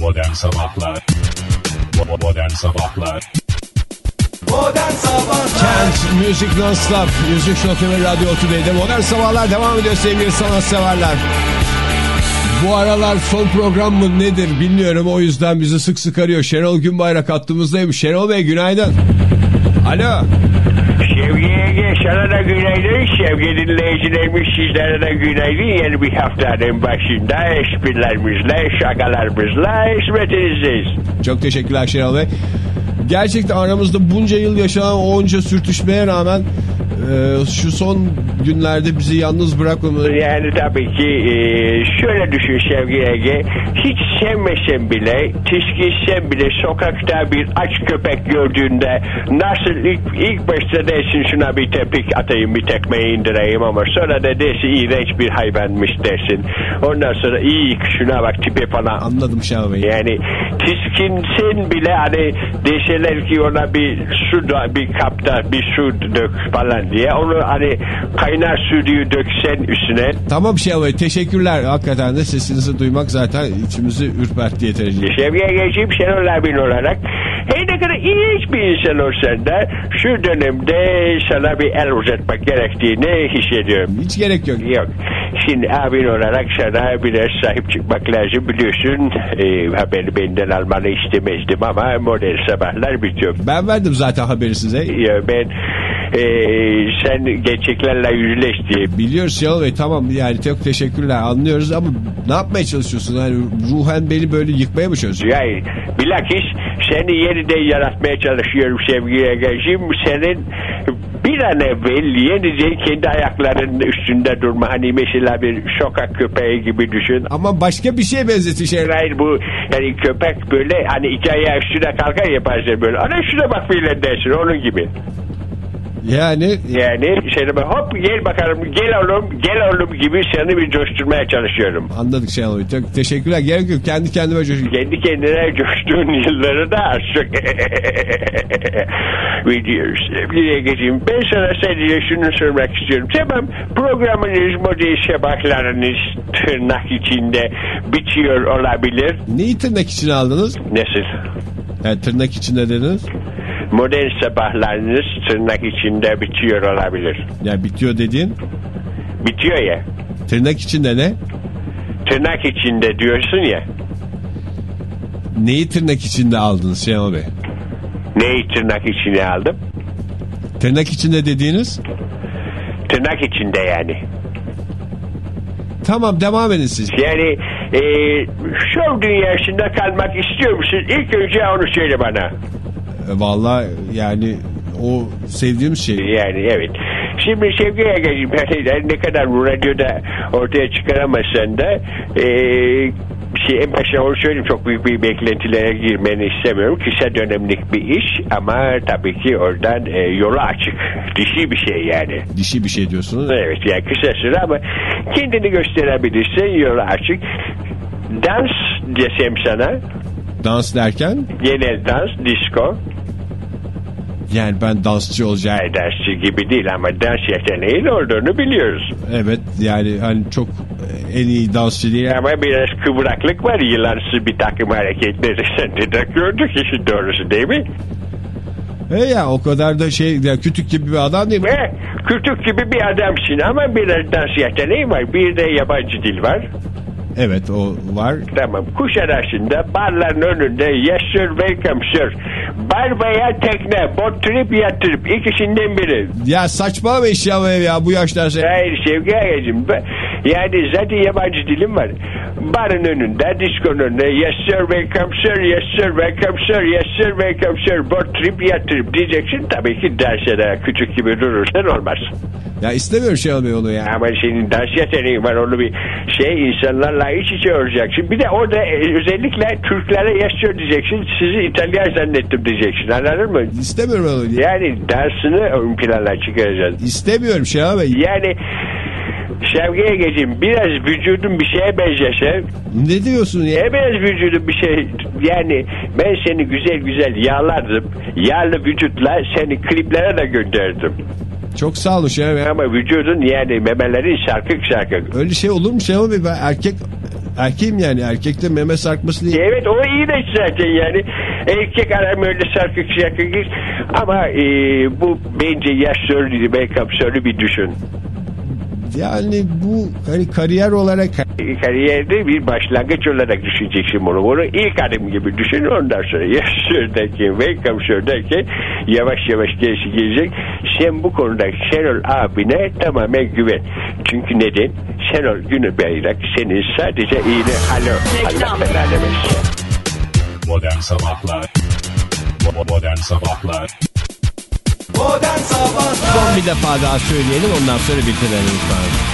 Modern Sabahlar Modern Sabahlar Modern Sabahlar Kent Music Non-Stop Müzik Şoku ve Radyo Tüdey'de Modern Sabahlar devam ediyor sevgili sanatseverler. Bu aralar son program mı nedir bilmiyorum o yüzden bizi sık sık arıyor. Şenol Günbayrak hattımızdaymış. Şenol Bey günaydın. Alo. Sana da günaydın. Sevgili dinleyicilerimiz sizlere de günaydın. Yeni bir haftanın başında esprilerimizle, şakalarımızla hizmetinizdeyiz. Çok teşekkürler Şenol Bey. Gerçekten aramızda bunca yıl yaşanan onca sürtüşmeye rağmen e, şu son günlerde bizi yalnız bırakmamı Yani tabii ki e, şöyle düşün sevgili Ege. Hiç sevmesen bile, tiskilsen bile sokakta bir aç köpek gördüğünde nasıl ilk, ilk başta dersin şuna bir tepik atayım bir tekme indireyim ama sonra da dersin iğrenç bir hayvanmış dersin. Ondan sonra iyi şuna bak tipe falan. anladım Şenol Bey. Yani tiskinsin bile hani deseler ki ona bir su da bir kapta bir su dök falan diye onu hani kaynar suyu döksen üstüne Tamam Bey teşekkürler. Hakikaten de sesinizi duymak zaten içimizi ürpertti yeterince. Seviye geçeyim Şenol abin olarak her ne kadar iğrenç bir insan olsan da şu dönemde sana bir el uzatmak gerektiğini hissediyorum. Hiç gerek yok. Yok. Şimdi abin olarak sana biraz sahip çıkmak lazım biliyorsun. E, haberi benden almanı istemezdim ama model sabahlar bitiyor. Ben verdim zaten haberi size. Ya ben e, sen gerçeklerle yüzleş diye Biliyoruz Şenol Bey tamam yani çok teşekkürler anlıyoruz ama ne yapmaya çalışıyorsun? Yani ruhen beni böyle yıkmaya mı çalışıyorsun? Yani bilakis seni yeniden yaratmaya çalışıyorum sevgili Ege'ciğim. Senin bir an evvel yeniden kendi ayaklarının üstünde durma. Hani mesela bir sokak köpeği gibi düşün. Ama başka bir şeye Bey. Hayır bu yani köpek böyle hani iki ayağı üstüne kalkar yaparsın böyle. Ana şuna bak filan dersin onun gibi. Yani Yani şöyle bak hop gel bakalım gel oğlum gel oğlum gibi seni bir coşturmaya çalışıyorum. anladık Şenol Bey. Çok teşekkürler. Gerek yok. Kendi kendime coşuyorum. Kendi kendine coştuğun yılları da çok biliyoruz. Sevgili Ege'ciğim ben sana sadece şunu sormak istiyorum. Tamam programınız model sabahlarınız tırnak içinde bitiyor olabilir. Neyi tırnak içine aldınız? Nasıl? Yani tırnak içinde dediniz. Modern sabahlarınız tırnak içinde bitiyor olabilir. Yani bitiyor dediğin. Bitiyor ya. Tırnak içinde ne? Tırnak içinde diyorsun ya. Neyi tırnak içinde aldınız Şenol Bey? Neyi tırnak içine aldım? Tırnak içinde dediğiniz? Tırnak içinde yani. Tamam devam edin siz. Yani e, şov dünyasında kalmak istiyor musun? İlk önce onu söyle bana. E, Vallahi yani o sevdiğim şey. Yani evet. Şimdi sevgili Ege'ciğim yani ne kadar bu radyoda ortaya çıkaramasan da e, şey, en başta onu söyleyeyim çok büyük bir beklentilere girmeni istemiyorum. Kısa dönemlik bir iş ama tabii ki oradan e, yolu açık. Dişi bir şey yani. Dişi bir şey diyorsunuz. Evet yani kısa süre ama kendini gösterebilirsen yolu açık. Dans desem sana Dans derken genel dans, disco. Yani ben dansçı olacağım. Ay, dansçı gibi değil ama dans yeteneğin olduğunu biliyoruz. Evet yani hani çok e, en iyi dansçı değil. Ama biraz kıvraklık var. Yılansı bir takım hareketleri sende de gördük işin doğrusu değil mi? E ya o kadar da şey ya, kütük gibi bir adam değil mi? Ve kütük gibi bir adamsın ama biraz dans yeteneği var. Bir de yabancı dil var. Evet o var. Tamam. Kuşadası'nda barların önünde sir welcome sir. Bar veya tekne, bot trip yatırıp ikisinden biri. Ya saçma bir iş ya, ya bu yaşlar şey. Hayır Sevgi Ağacım. Yani zaten yabancı dilim var. Barın önünde, diskonun önünde yes sir welcome sir, yes sir welcome sir, yes sir welcome sir. Bot trip yatırıp diyeceksin. Tabii ki derse de küçük gibi durursan olmaz. Ya istemiyorum şey olmuyor onu ya. Ama senin dans yeteneğin var. Onu bir şey insanlarla iç içe olacaksın. Bir de orada e, özellikle Türklere sir diyeceksin. Sizi İtalyan zannettim diyeceksin. Anladın mı? İstemiyorum onu. Yani dansını ön plana çıkaracaksın. İstemiyorum şey abi. Yani Şevki'ye geçeyim. Biraz vücudun bir şeye benzese. Ne diyorsun ya? E biraz vücudun bir şey. Yani ben seni güzel güzel yağlardım. Yağlı vücutla seni kliplere de gönderdim. Çok sağ olun şey abi. Ama vücudun yani memelerin sarkık sarkık. Öyle şey olur mu şey abi? Ben erkek Erkeğim yani erkekte meme sarkması değil. Evet o iyi de zaten yani. Erkek aram öyle sarkık sarkık. Ama e, bu bence yaş sorunu. Make-up sorunu bir düşün. Yani bu hani kariyer olarak Kariyerde bir başlangıç olarak düşüneceksin bunu. Bunu ilk adım gibi düşün ondan sonra yaş sorudaki make-up sorudaki yavaş yavaş gerisi gelecek. Sen bu konuda Şenol abine tamamen güven. Çünkü neden? Şenol Günü Bayrak senin sadece iyiliği alo. Allah belanı. Modern Sabahlar Modern Sabahlar Modern Sabahlar son bir defa daha söyleyelim ondan sonra bitirelim lütfen.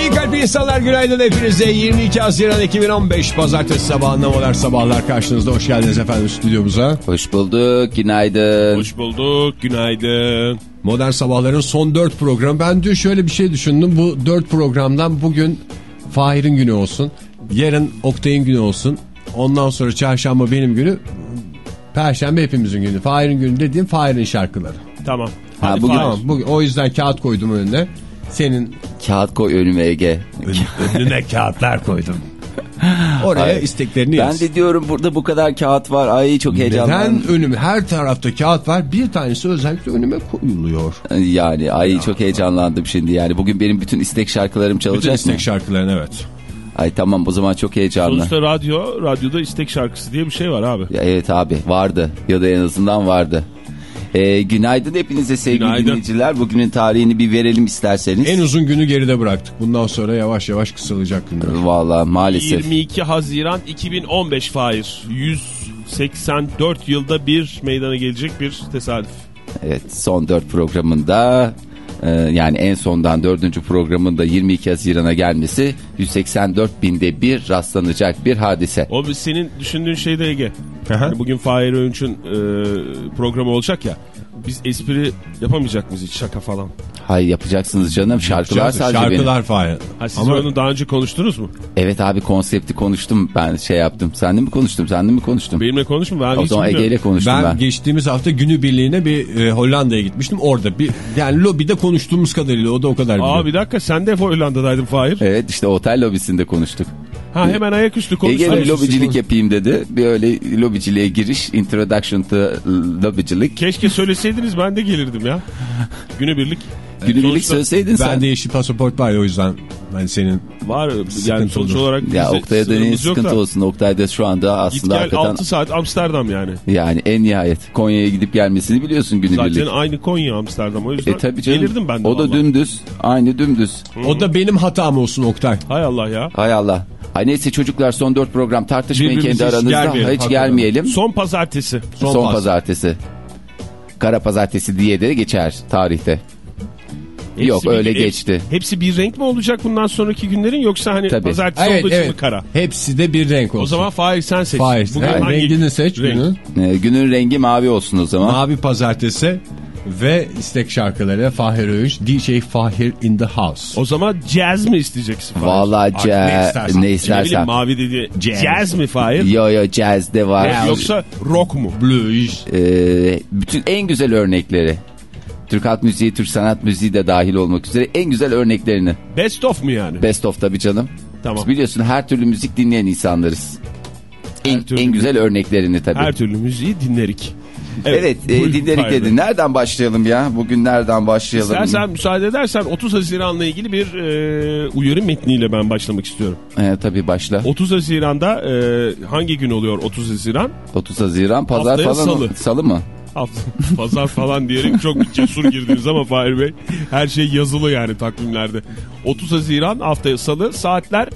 İyi kalp insanlar günaydın hepinize 22 Haziran 2015 Pazartesi sabahında modern sabahlar karşınızda hoş geldiniz efendim stüdyomuza. Hoş bulduk, günaydın. Hoş bulduk. Günaydın. Modern sabahların son 4 programı ben dün şöyle bir şey düşündüm bu 4 programdan bugün Fahir'in günü olsun yarın Oktay'ın günü olsun ondan sonra çarşamba benim günü Perşembe hepimizin günü. Fahir'in günü dediğim Fahir'in şarkıları. Tamam. Ha, Hadi bugün- Fahir. Tamam bugün, o yüzden kağıt koydum önüne. Senin Kağıt koy önüme Ege. önüne kağıtlar koydum. Oraya Ay, isteklerini Ben yaz. de diyorum burada bu kadar kağıt var. Ay çok Neden heyecanlandım. önüme her tarafta kağıt var bir tanesi özellikle önüme koyuluyor. Yani ay çok heyecanlandım şimdi yani. Bugün benim bütün istek şarkılarım Bütün çalacak istek mı? şarkıların evet. Ay tamam o zaman çok heyecanlı. Sonuçta radyo, radyoda istek şarkısı diye bir şey var abi. Ya, evet abi vardı ya da en azından vardı. Ee, günaydın hepinize sevgili Günaydın. dinleyiciler. Bugünün tarihini bir verelim isterseniz. En uzun günü geride bıraktık. Bundan sonra yavaş yavaş kısalacak günler. Valla maalesef. 22 Haziran 2015 Fahir. 184 yılda bir meydana gelecek bir tesadüf. Evet son 4 programında e, yani en sondan dördüncü programında 22 Haziran'a gelmesi 184 binde bir rastlanacak bir hadise. O senin düşündüğün şey de Ege. Hani bugün Fahir Öğünç'ün e, programı olacak ya. Biz espri yapamayacak mıyız hiç şaka falan? Hay yapacaksınız canım şarkılar sadece benim. Şarkılar Fahir. Ha, siz Ama onu daha önce konuştunuz mu? Evet abi konsepti konuştum ben şey yaptım. Sen de mi konuştum sen de mi konuştum? Benimle konuşma ben o hiç zaman Ege bilmiyorum. ile konuştum ben, ben. geçtiğimiz hafta günü birliğine bir e, Hollanda'ya gitmiştim. Orada bir yani lobide konuştuğumuz kadarıyla o da o kadar Aa biliyor. bir dakika sen de Hollanda'daydın Fahir. Evet işte otel lobisinde konuştuk. Ha hemen ayaküstü konuşalım. de lobicilik yapayım dedi. Bir öyle lobiciliğe giriş, introduction to lobicilik. Keşke söyleseydiniz ben de gelirdim ya. Günübirlik. Günübirlik söyleseydin sen. Ben de yeşil pasaport var ya o yüzden hani senin Var yani Sıkıntı sonuç olur. olarak Ya Oktay'a da ne sıkıntı da. olsun. Oktay da şu anda Git aslında gel hakikaten 6 saat Amsterdam yani. yani en nihayet Konya'ya gidip gelmesini biliyorsun günübirlik. Zaten aynı Konya Amsterdam o yüzden E tabii canım. gelirdim ben de. O da vallahi. dümdüz. Aynı dümdüz. o da benim hatam olsun Oktay. Hay Allah ya. Hay Allah. Ay neyse çocuklar son dört program tartışmayın Birbirimize kendi hiç aranızda. gelmeyelim, Hiç gelmeyelim. Son pazartesi. Son, pas. pazartesi. Kara pazartesi diye de geçer tarihte. Hepsi Yok bir- öyle hep- geçti. Hepsi bir renk mi olacak bundan sonraki günlerin yoksa hani Tabii. pazartesi Evet olduğu için mi evet. kara? Hepsi de bir renk olsun. O zaman Fahir sen seç. Fahir. Bugün Evet, hangi rengini seç renk? günün. Ee, günün rengi mavi olsun o zaman. Mavi pazartesi ve istek şarkıları Fahir Öğünç. DJ Fahir in the house. O zaman jazz mi isteyeceksin Fahir? Vallahi Artık ne istersen. ne Ne bileyim istersen. mavi dedi. Jazz. Jazz, mi Fahir? Yo yo jazz de var. Yoksa rock mu? Blues. Ee, bütün en güzel örnekleri. Türk halk müziği, Türk sanat müziği de dahil olmak üzere en güzel örneklerini. Best of mu yani? Best of tabii canım. Tamam. Biz biliyorsun her türlü müzik dinleyen insanlarız. En, türlü en güzel örneklerini tabii. Her türlü müziği dinlerik. Evet, e, buyurun dinledik Fahir Bey. dedi. Nereden başlayalım ya? Bugün nereden başlayalım? İstersen müsaade edersen 30 Haziran'la ilgili bir e, uyarı metniyle ben başlamak istiyorum. Ee, tabii başla. 30 Haziran'da e, hangi gün oluyor 30 Haziran? 30 Haziran pazar Haftaya falan. salı. Salı mı? Hafta, pazar falan diyerek çok cesur girdiniz ama Fahir Bey. Her şey yazılı yani takvimlerde. 30 Haziran haftaya salı saatler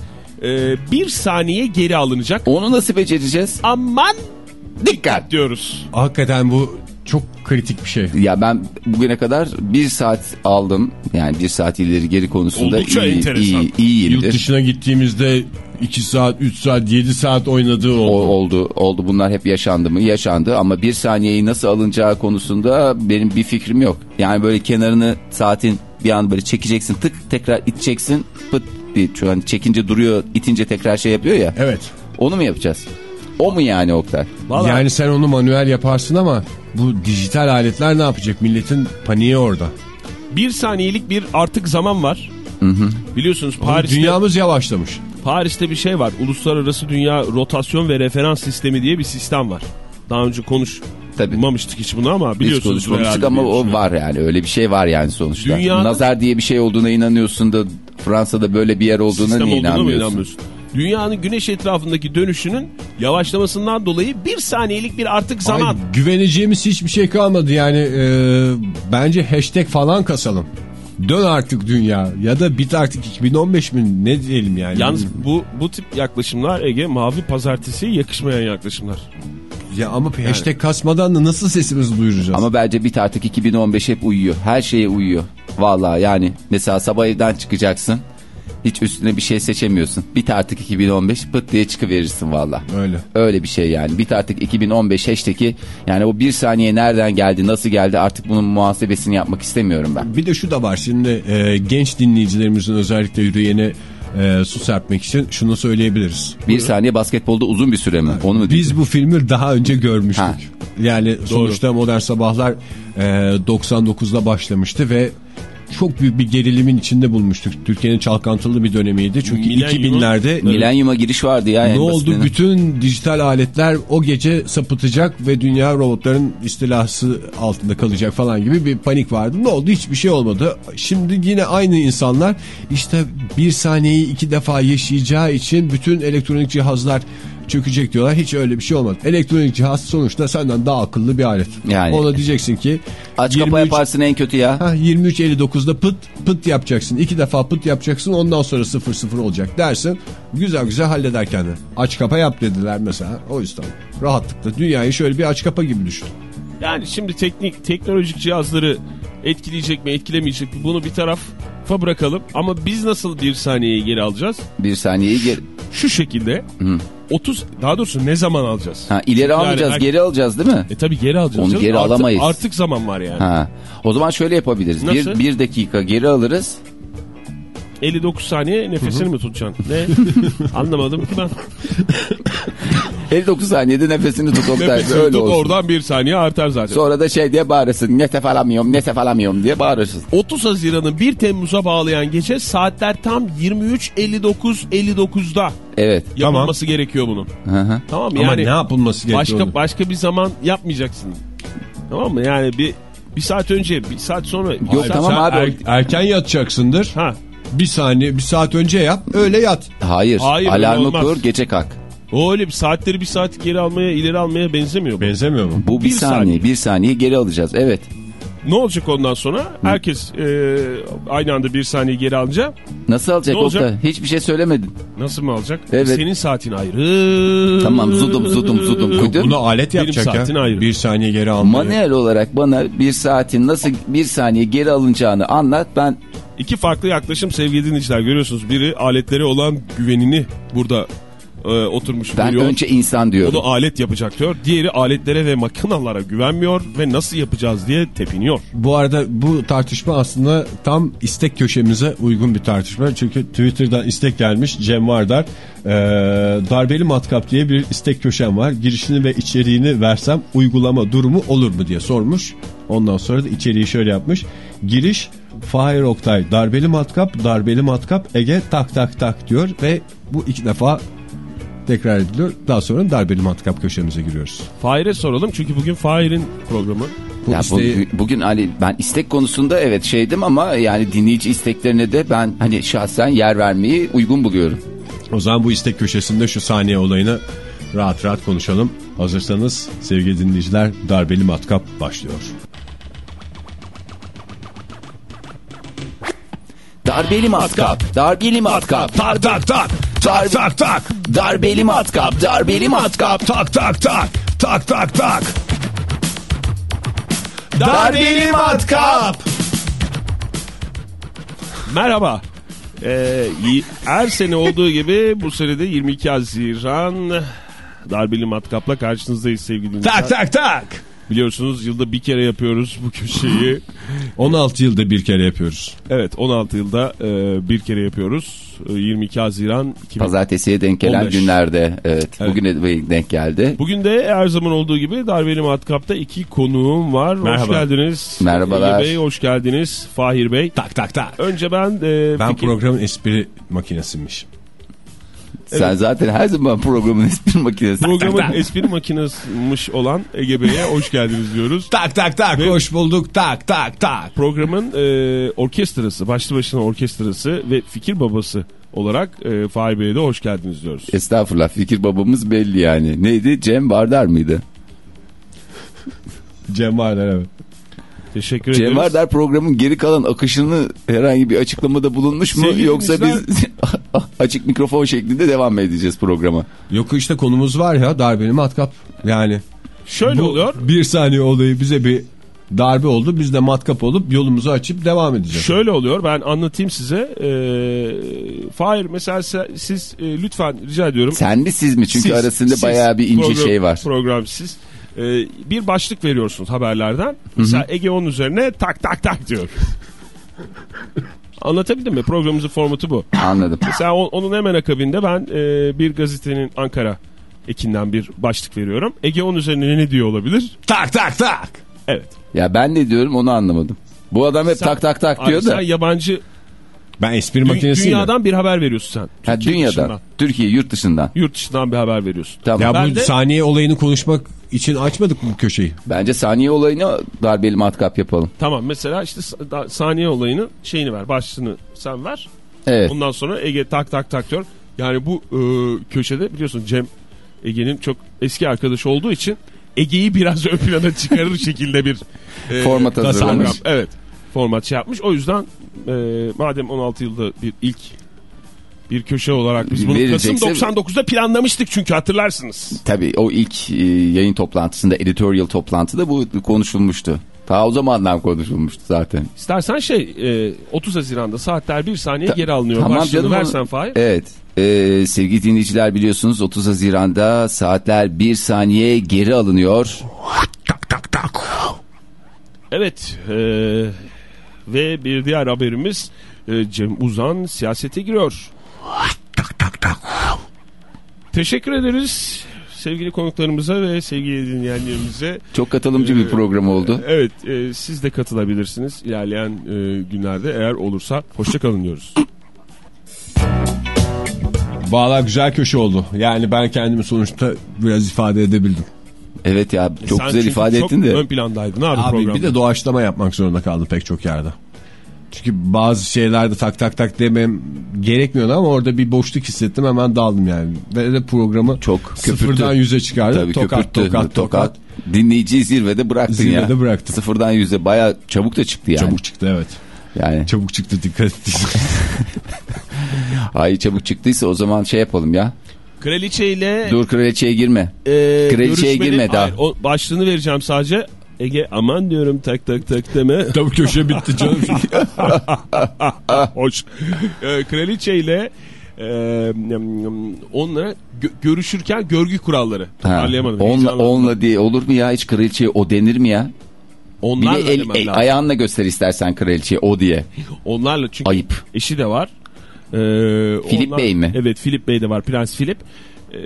e, bir saniye geri alınacak. Onu nasıl becereceğiz? Aman dikkat diyoruz. Hakikaten bu çok kritik bir şey. Ya ben bugüne kadar bir saat aldım. Yani bir saat ileri geri konusunda Oldukça iyi, enteresan. iyi, Yurt iyiyimdir. dışına gittiğimizde 2 saat, 3 saat, 7 saat oynadığı O, oldu. oldu oldu bunlar hep yaşandı mı yaşandı ama bir saniyeyi nasıl alınacağı konusunda benim bir fikrim yok. Yani böyle kenarını saatin bir an böyle çekeceksin tık tekrar iteceksin pıt bir şu an çekince duruyor itince tekrar şey yapıyor ya Evet. onu mu yapacağız? O mu yani Oktay? Vallahi Yani sen onu manuel yaparsın ama bu dijital aletler ne yapacak? Milletin paniği orada. Bir saniyelik bir artık zaman var. Biliyorsunuz Paris'te, Dünyamız yavaşlamış. Paris'te bir şey var. Uluslararası Dünya Rotasyon ve Referans Sistemi diye bir sistem var. Daha önce konuşmamıştık hiç bunu ama Biz biliyorsunuz. konuşmamıştık herhalde ama o var yani öyle bir şey var yani sonuçta. Dünyanın- Nazar diye bir şey olduğuna inanıyorsun da Fransa'da böyle bir yer olduğuna Sistem niye olduğuna mı inanmıyorsun? inanmıyorsun? Dünyanın güneş etrafındaki dönüşünün yavaşlamasından dolayı bir saniyelik bir artık zaman. Ay, güveneceğimiz hiçbir şey kalmadı yani e, bence hashtag falan kasalım. Dön artık dünya ya da bit artık 2015 mi ne diyelim yani. Yalnız bu bu tip yaklaşımlar Ege mavi pazartesi yakışmayan yaklaşımlar. Ya ama hashtag kasmadan da nasıl sesimizi duyuracağız? Ama bence bit artık 2015 hep uyuyor. Her şeye uyuyor. Vallahi yani mesela sabah evden çıkacaksın. Hiç üstüne bir şey seçemiyorsun. Bit artık 2015 pıt diye çıkıverirsin valla. Öyle. Öyle bir şey yani. Bit artık 2015 hashtag'i yani o bir saniye nereden geldi nasıl geldi artık bunun muhasebesini yapmak istemiyorum ben. Bir de şu da var şimdi e, genç dinleyicilerimizin özellikle yüreğine e, su serpmek için şunu söyleyebiliriz. Bir saniye basketbolda uzun bir süre mi? Onu mu Biz bu filmi daha önce görmüştük. Ha. Yani sonuçta Modern Sabahlar e, 99'da başlamıştı ve çok büyük bir gerilimin içinde bulmuştuk. Türkiye'nin çalkantılı bir dönemiydi. Çünkü Milenyumun- 2000'lerde Milenyuma giriş vardı ya. ne oldu? Bütün dijital aletler o gece sapıtacak ve dünya robotların istilası altında kalacak falan gibi bir panik vardı. Ne oldu? Hiçbir şey olmadı. Şimdi yine aynı insanlar işte bir saniyeyi iki defa yaşayacağı için bütün elektronik cihazlar çökecek diyorlar. Hiç öyle bir şey olmadı. Elektronik cihaz sonuçta senden daha akıllı bir alet. Yani. Ona diyeceksin ki Aç kapa 23 yaparsın en kötü ya. Ha 23.59'da pıt pıt yapacaksın. İki defa pıt yapacaksın ondan sonra 0-0 olacak dersin. Güzel güzel halleder kendini. Aç kapa yap dediler mesela. O yüzden rahatlıkla dünyayı şöyle bir aç kapa gibi düşün. Yani şimdi teknik teknolojik cihazları etkileyecek mi etkilemeyecek mi bunu bir tarafa bırakalım. Ama biz nasıl bir saniyeyi geri alacağız? Bir saniyeyi geri... Şu şekilde 30 daha doğrusu ne zaman alacağız? Ha, ileri Yani almayacağız her- geri alacağız değil mi? E tabi geri alacağız. Onu canım. geri Artık- alamayız. Artık zaman var yani. Ha. O zaman şöyle yapabiliriz. Nasıl? Bir, bir dakika geri alırız. 59 saniye nefesini mi tutacaksın? Ne? Anlamadım ki ben. 59 saniyede nefesini tut Oktay. Nefesini Öyle tut olsun. oradan bir saniye artar zaten. Sonra da şey diye bağırırsın. Nefes alamıyorum, nefes alamıyorum diye bağırırsın. 30 Haziran'ı 1 Temmuz'a bağlayan gece saatler tam 23.59.59'da Evet. yapılması gerekiyor bunun. Hı hı. Tamam mı? Ama Yani ne yapılması gerekiyor? başka başka bir zaman yapmayacaksın. Tamam mı? Yani bir bir saat önce, bir saat sonra. Yok, saat- tamam Sen abi. er- erken yatacaksındır. Ha. Bir saniye bir saat önce yap öyle yat. Hayır. Hayır, Alarmı kur, gece kalk. O öyle bir saatleri bir saat geri almaya, ileri almaya benzemiyor bu. Benzemiyor mu? Bu bir, Bir saniye, saniye. bir saniye geri alacağız. Evet. Ne olacak ondan sonra? Herkes e, aynı anda bir saniye geri alınca Nasıl alacak Ne olacak? Oktay? Hiçbir şey söylemedin. nasıl mı alacak? Evet. Senin saatin ayrı. Tamam zudum zudum zudum. Bunu alet Benim yapacak saatin ya. ayrı. Bir saniye geri almayı. Manuel olarak bana bir saatin nasıl bir saniye geri alınacağını anlat. Ben İki farklı yaklaşım sevgili dinleyiciler görüyorsunuz. Biri aletlere olan güvenini burada e, oturmuş ben görüyor. önce insan diyorum. Onu alet yapacak diyor. Diğeri aletlere ve makinalara güvenmiyor ve nasıl yapacağız diye tepiniyor. Bu arada bu tartışma aslında tam istek köşemize uygun bir tartışma. Çünkü Twitter'dan istek gelmiş Cem Vardar. Ee, darbeli matkap diye bir istek köşem var. Girişini ve içeriğini versem uygulama durumu olur mu diye sormuş. Ondan sonra da içeriği şöyle yapmış. Giriş Fahir Oktay darbeli matkap darbeli matkap Ege tak tak tak diyor ve bu iki defa tekrar ediliyor. Daha sonra darbeli matkap köşemize giriyoruz. Fahir'e soralım çünkü bugün Fahir'in programı. Bu Ya bu- isteği- bugün Ali ben istek konusunda evet şeydim ama yani dinleyici isteklerine de ben hani şahsen yer vermeyi uygun buluyorum. O zaman bu istek köşesinde şu saniye olayını rahat rahat konuşalım. Hazırsanız sevgili dinleyiciler darbeli matkap başlıyor. Darbeli matkap, darbeli matkap, Tak tak tak Dar- tak tak darbeli matkap, darbeli matkap, tak tak tak. Tak tak tak. Darbeli matkap. Merhaba. Ee, her sene olduğu gibi bu sene de 22 Haziran darbeli matkapla karşınızdayız sevgili dinleyiciler. tak tak tak Biliyorsunuz yılda bir kere yapıyoruz bu köşeyi. 16 yılda bir kere yapıyoruz. Evet 16 yılda e, bir kere yapıyoruz. E, 22 Haziran 2000. Pazartesiye denk gelen 15. günlerde. Evet, Evet. bugüne de denk geldi. Bugün de her zaman olduğu gibi Darbeli Matkap'ta iki konuğum var. Hoş Merhaba. geldiniz. Merhabalar. Ege Bey hoş geldiniz. Fahir Bey. Tak tak tak. Önce ben... E, Ben fikir- programın espri makinesiymiş. Sen zaten her zaman programın espri makinesi. Programın espri makinesimiş olan Ege Bey'e hoş geldiniz diyoruz. Tak tak tak Ve- hoş bulduk tak tak tak. Programın e, orkestrası, başlı başına orkestrası ve fikir babası olarak e, Fahir Bey'e de hoş geldiniz diyoruz. Estağfurullah fikir babamız belli yani. Neydi? Cem Vardar mıydı? Cem Varlar evet. Teşekkür Cem. Vardar programın geri kalan akışını herhangi bir açıklamada bulunmuş mu? Sevgili Yoksa dinleyiciler- biz açık mikrofon şeklinde devam mı edeceğiz programa? Yok işte konumuz var ya darbeli matkap. Yani Şöyle bu oluyor. bir saniye olayı bize bir darbe oldu. Biz de matkap olup yolumuzu açıp devam edeceğiz. Şöyle oluyor ben anlatayım size. E, Fahir mesela se- siz e, lütfen rica ediyorum. Sen mi siz mi? Çünkü Siz- arasında siz, bayağı bir ince program- şey var. Program siz. E, bir başlık veriyorsunuz haberlerden. Mesela Ege onun üzerine tak tak tak diyor. Anlatabildim mi? Programımızın formatı bu. Anladım. Mesela o- onun hemen akabinde ben e, bir gazetenin Ankara ekinden bir başlık veriyorum. Ege onun üzerine ne diyor olabilir? Tak tak tak. Evet. Ya ben ne diyorum onu anlamadım. Bu adam hep Sen- tak tak tak Abi diyor da. Sen yabancı Ben espri dü- makinesiyim. dünyadan bir haber veriyorsun sen. Ha, Türkiye dünyadan. dışından, Türkiye yurt dışından. yurt dışından bir haber veriyorsun. Tamam. Ya Ben bu de- saniye olayını konuşmak için açmadık mı bu köşeyi? Bence saniye olayını darbeli matkap yapalım. Tamam mesela işte saniye olayının şeyini ver, başlığını sen ver. Evet. Ondan sonra Ege tak tak tak diyor. Yani bu e, köşede biliyorsun Cem Ege'nin çok eski arkadaşı olduğu için Ege'yi biraz ön plana çıkarır şekilde bir e, Format hazırlamış. Evet. Format şey yapmış. O yüzden e, madem 16 yılda bir ilk bir köşe olarak biz bunu Kasım 99'da planlamıştık çünkü hatırlarsınız. Tabii o ilk e, yayın toplantısında, editorial toplantıda bu konuşulmuştu. Ta o zamandan konuşulmuştu zaten. İstersen şey e, 30 Haziran'da saatler bir saniye Ta- geri alınıyor. tamam Başlığını canım, versen Fahir. Evet. Ee, sevgili dinleyiciler biliyorsunuz 30 Haziran'da saatler bir saniye geri alınıyor. Evet e, ve bir diğer haberimiz e, Cem Uzan siyasete giriyor. Teşekkür ederiz sevgili konuklarımıza ve sevgili dinleyenlerimize. Çok katılımcı bir Ee, program oldu. Evet e, siz de katılabilirsiniz ilerleyen e, günlerde eğer olursa. Hoşçakalın diyoruz. Valla güzel köşe oldu. Yani ben kendimi sonuçta biraz ifade edebildim. Evet ya çok Sen güzel ifade çok ettin de. ön plandaydın abi, Abi programda. bir de doğaçlama yapmak zorunda kaldım pek çok yerde. Çünkü bazı şeylerde tak tak tak demem gerekmiyordu ama orada bir boşluk hissettim hemen daldım yani. Ve de programı Çok sıfırdan köpürttü. yüze çıkardım. Tabii tokat, köpürttü. tokat tokat Dinleyiciyi zirvede bıraktın ya. Zirvede bıraktım. Sıfırdan yüze baya çabuk da çıktı yani. Çabuk çıktı evet. Yani Çabuk çıktı dikkat et. ay çabuk çıktıysa o zaman şey yapalım ya. Kraliçe ile Dur kraliçeye girme. e, Kraliçeye girme daha. Hayır, o başlığını vereceğim sadece. Ege aman diyorum tak tak tak deme. Tabii köşe bitti canım. Hoş. E, kraliçe ile e, onunla gö- görüşürken görgü kuralları. Ha, heyecanlandım. onla diye olur mu ya hiç kraliçeye o denir mi ya? Bir Onlarla de el, el- lazım. ayağınla göster istersen kraliçeye o diye. Onlarla çünkü Ayıp. eşi de var. Ee, Filip Bey mi? Evet Filip Bey de var. Prens Filip. Ee,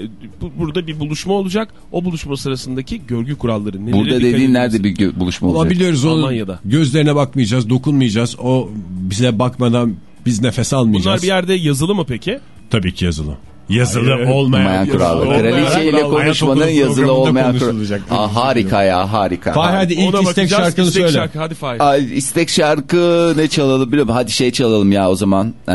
bu- burada bir buluşma olacak. O buluşma sırasındaki görgü kuralları. nelere Burada dediğin nerede bir buluşma olacak? biliyoruz onu Almanya'da. gözlerine bakmayacağız, dokunmayacağız. O bize bakmadan biz nefes almayacağız. Bunlar bir yerde yazılı mı peki? Tabii ki yazılı. Yazılı Hayır. olmayan. Olmayan Kraliçe ile konuşmanın yazılı olmayan kurallar. konuşulacak. Aa, harika ya harika. Fahir hadi ilk istek bakacağız. şarkını İstek söyle. şarkı. Hadi Fahir. Ay, istek şarkı ne çalalım biliyor musun? Hadi şey çalalım ya o zaman. Eee,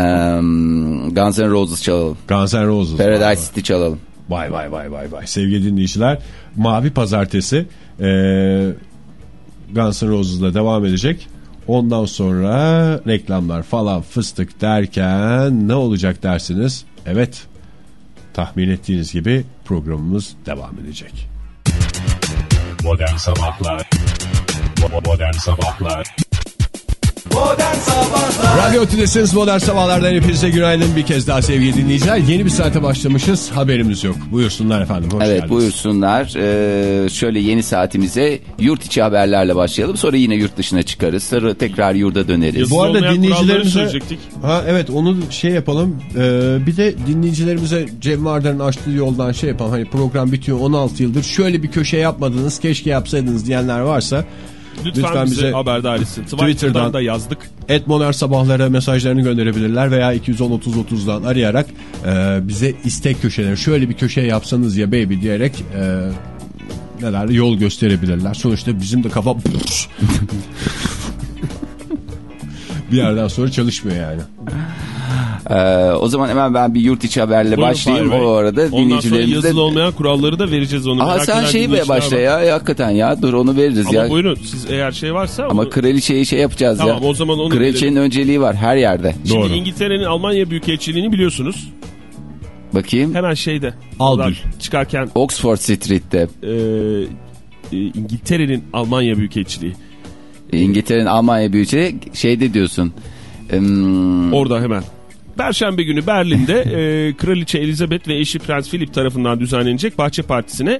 Guns N' Roses çalalım. Guns N' Roses. Paradise City çalalım. Vay vay vay vay vay. Sevgili dinleyiciler Mavi Pazartesi ee, Guns N' Roses'la devam edecek. Ondan sonra reklamlar falan fıstık derken ne olacak dersiniz? Evet tahmin ettiğiniz gibi programımız devam edecek. Modern Sabahlar Modern Sabahlar Modern Sabahlar Radyo Tülesi'niz Modern Sabahlar'dan hepinize günaydın bir kez daha sevgili dinleyiciler. Yeni bir saate başlamışız haberimiz yok. Buyursunlar efendim hoş Evet geldiniz. buyursunlar. Ee, şöyle yeni saatimize yurt içi haberlerle başlayalım. Sonra yine yurt dışına çıkarız. Sonra tekrar yurda döneriz. Yazılı Bu arada olmayan kuralları dinleyicilerimize söyleyecektik. ha evet onu şey yapalım. Ee, bir de dinleyicilerimize Cem Vardar'ın açtığı yoldan şey yapalım. Hani program bitiyor 16 yıldır. Şöyle bir köşe yapmadınız. Keşke yapsaydınız diyenler varsa Lütfen, Lütfen bize bize haberdar etsin. Twitter'dan, Twitter'dan da yazdık. Et Moner sabahlara mesajlarını gönderebilirler veya 210 30 30'dan arayarak e, bize istek köşeleri şöyle bir köşe yapsanız ya baby diyerek e, neler yol gösterebilirler. Sonuçta bizim de kafa bir yerden sonra çalışmıyor yani. Ee, o zaman hemen ben bir yurt içi haberle Buyurun başlayayım. Bey. O arada Ondan sonra yazılı olmayan kuralları da vereceğiz onu. Aha sen şeyi başla ya. ya hakikaten ya dur onu veririz Ama ya. buyurun siz eğer şey varsa... Ama onu- kraliçeyi şey yapacağız ya. Tamam, o zaman onu Kraliçenin önceliği var her yerde. Şimdi Doğru. İngiltere'nin Almanya Büyükelçiliğini biliyorsunuz. Bakayım. Hemen şeyde. Al oradan bil. Çıkarken Oxford Street'te e, e, İngiltere'nin Almanya Büyükelçiliği. İngiltere'nin Almanya büyücü şeyde diyorsun. Hmm, Orada hemen. Perşembe günü Berlin'de e, Kraliçe Elizabeth ve eşi Prens Philip tarafından düzenlenecek Bahçe Partisi'ne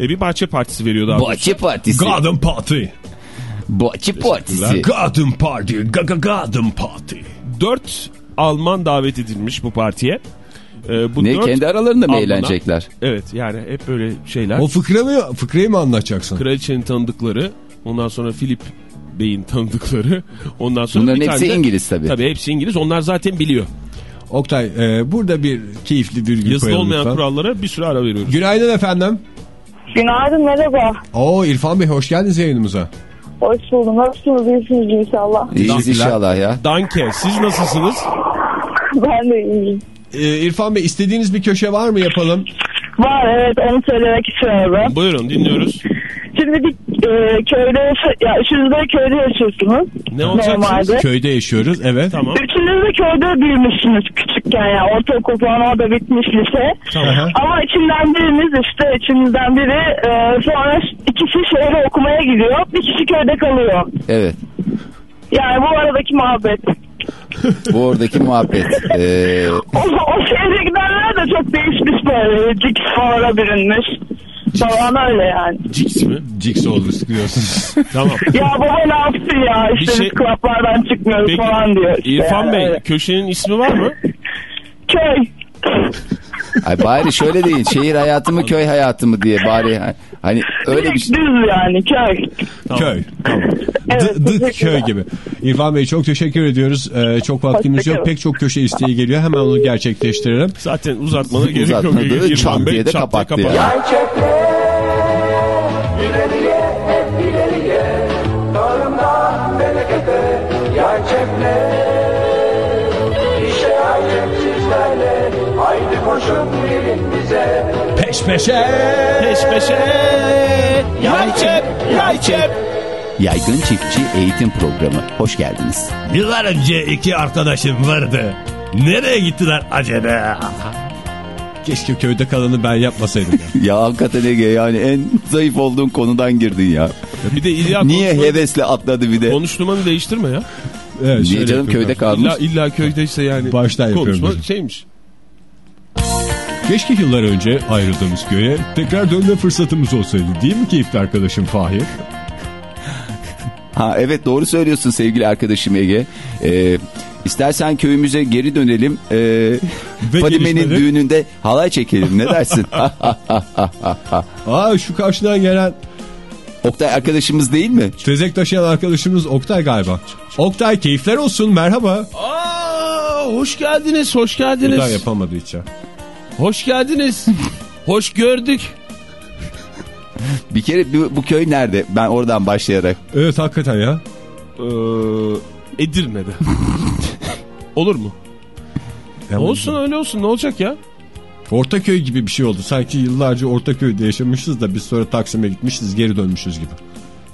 e, bir bahçe partisi veriyor daha doğrusu. Bahçe Partisi. Garden Party. Bahçe Partisi. Garden Party. Gaga Garden Party. Dört Alman davet edilmiş bu partiye. E, bu Ne dört kendi aralarında mı Alman'a- eğlenecekler? Evet yani hep böyle şeyler. O fıkra mı, fıkrayı mı anlatacaksın? Kraliçenin tanıdıkları, ondan sonra Philip Bey'in tanıdıkları, ondan sonra Bunların bir hepsi tane de- İngiliz tabii. Tabii hepsi İngiliz. Onlar zaten biliyor. Oktay e, burada bir keyifli virgül Yazılı koyalım olmayan lütfen. kurallara bir süre ara veriyoruz. Günaydın efendim. Günaydın merhaba. Oo İrfan Bey hoş geldiniz yayınımıza. Hoş buldum. Nasılsınız? İyisiniz inşallah. İyiyiz inşallah ya. Danke siz nasılsınız? Ben de iyiyim. E, İrfan Bey istediğiniz bir köşe var mı yapalım? Var evet onu söylemek istiyorum. Buyurun dinliyoruz. Şimdi bir e, köyde, ya üçünüz de köyde yaşıyorsunuz. Ne olacaksınız? Normalde. Köyde yaşıyoruz evet. Tamam. Üçünüz de köyde büyümüşsünüz küçükken ya. Ortaokul falan orada bitmiş lise. Aha. Ama içinden biriniz işte içinizden biri e, sonra ikisi şehre okumaya gidiyor. Bir kişi köyde kalıyor. Evet. Yani bu aradaki muhabbet. Bu oradaki muhabbet. Ee, O, o şehre gidenler de çok değişmiş böyle. Cix falan bürünmüş. Falan öyle yani. Cix mi? Jix oldu sıkıyorsunuz. Tamam. Ya baba ne yaptı ya işte Bir şey- biz klaplardan çıkmıyoruz Peki falan diyor. işte. İrfan Bey Evet. köşenin ismi var mı? Köy. ay bari şöyle deyin. Şehir hayatı mı köy hayatı mı diye bari. Hani öyle bir şey. Düz yani köy. Köy. Tamam. Evet, köy gibi. İrfan Bey çok teşekkür ediyoruz. Ee, çok vaktimiz yok. Pek çok köşe isteği geliyor. Hemen onu gerçekleştirelim. Zaten uzatmana gerek yok. Uzatmadı, çat diye de kapattı ya. İleriye koşun gelin bize Peş peşe. Peş peşe. Yay cep, yay cep. Yaygın Çiftçi Eğitim Programı. Hoş geldiniz. Yıllar önce iki arkadaşım vardı. Nereye gittiler acaba? Keşke köyde kalanı ben yapmasaydım. ya. Ya hakikaten Ege yani en zayıf olduğun konudan girdin ya. Bir de illa Niye hevesle atladı bir de? Konuştuğumu değiştirme ya. Evet, Niye şöyle canım köyde kalmış? İlla, illa köydeyse yani. Baştan Konuşma şeymiş. Keşke yıllar önce ayrıldığımız köye tekrar dönme fırsatımız olsaydı. Değil mi keyifli arkadaşım Fahir? Ha evet doğru söylüyorsun sevgili arkadaşım Ege. Ee, istersen köyümüze geri dönelim. Ee, Ve Fadime'nin düğününde halay çekelim ne dersin? Aa şu karşıdan gelen Oktay arkadaşımız değil mi? tezek taşıyan arkadaşımız Oktay galiba. Oktay keyifler olsun merhaba. Aa, hoş geldiniz, hoş Bu da geldiniz. yapamadı hiç ya. Hoş geldiniz. hoş gördük. Bir kere bu, bu köy nerede? Ben oradan başlayarak. Evet hakikaten ya. Ee, Edirne'de. Olur mu? Ya Olsun öyle olsun ne olacak ya? Ortaköy gibi bir şey oldu. Sanki yıllarca Ortaköy'de yaşamışız da biz sonra Taksim'e gitmişiz geri dönmüşüz gibi.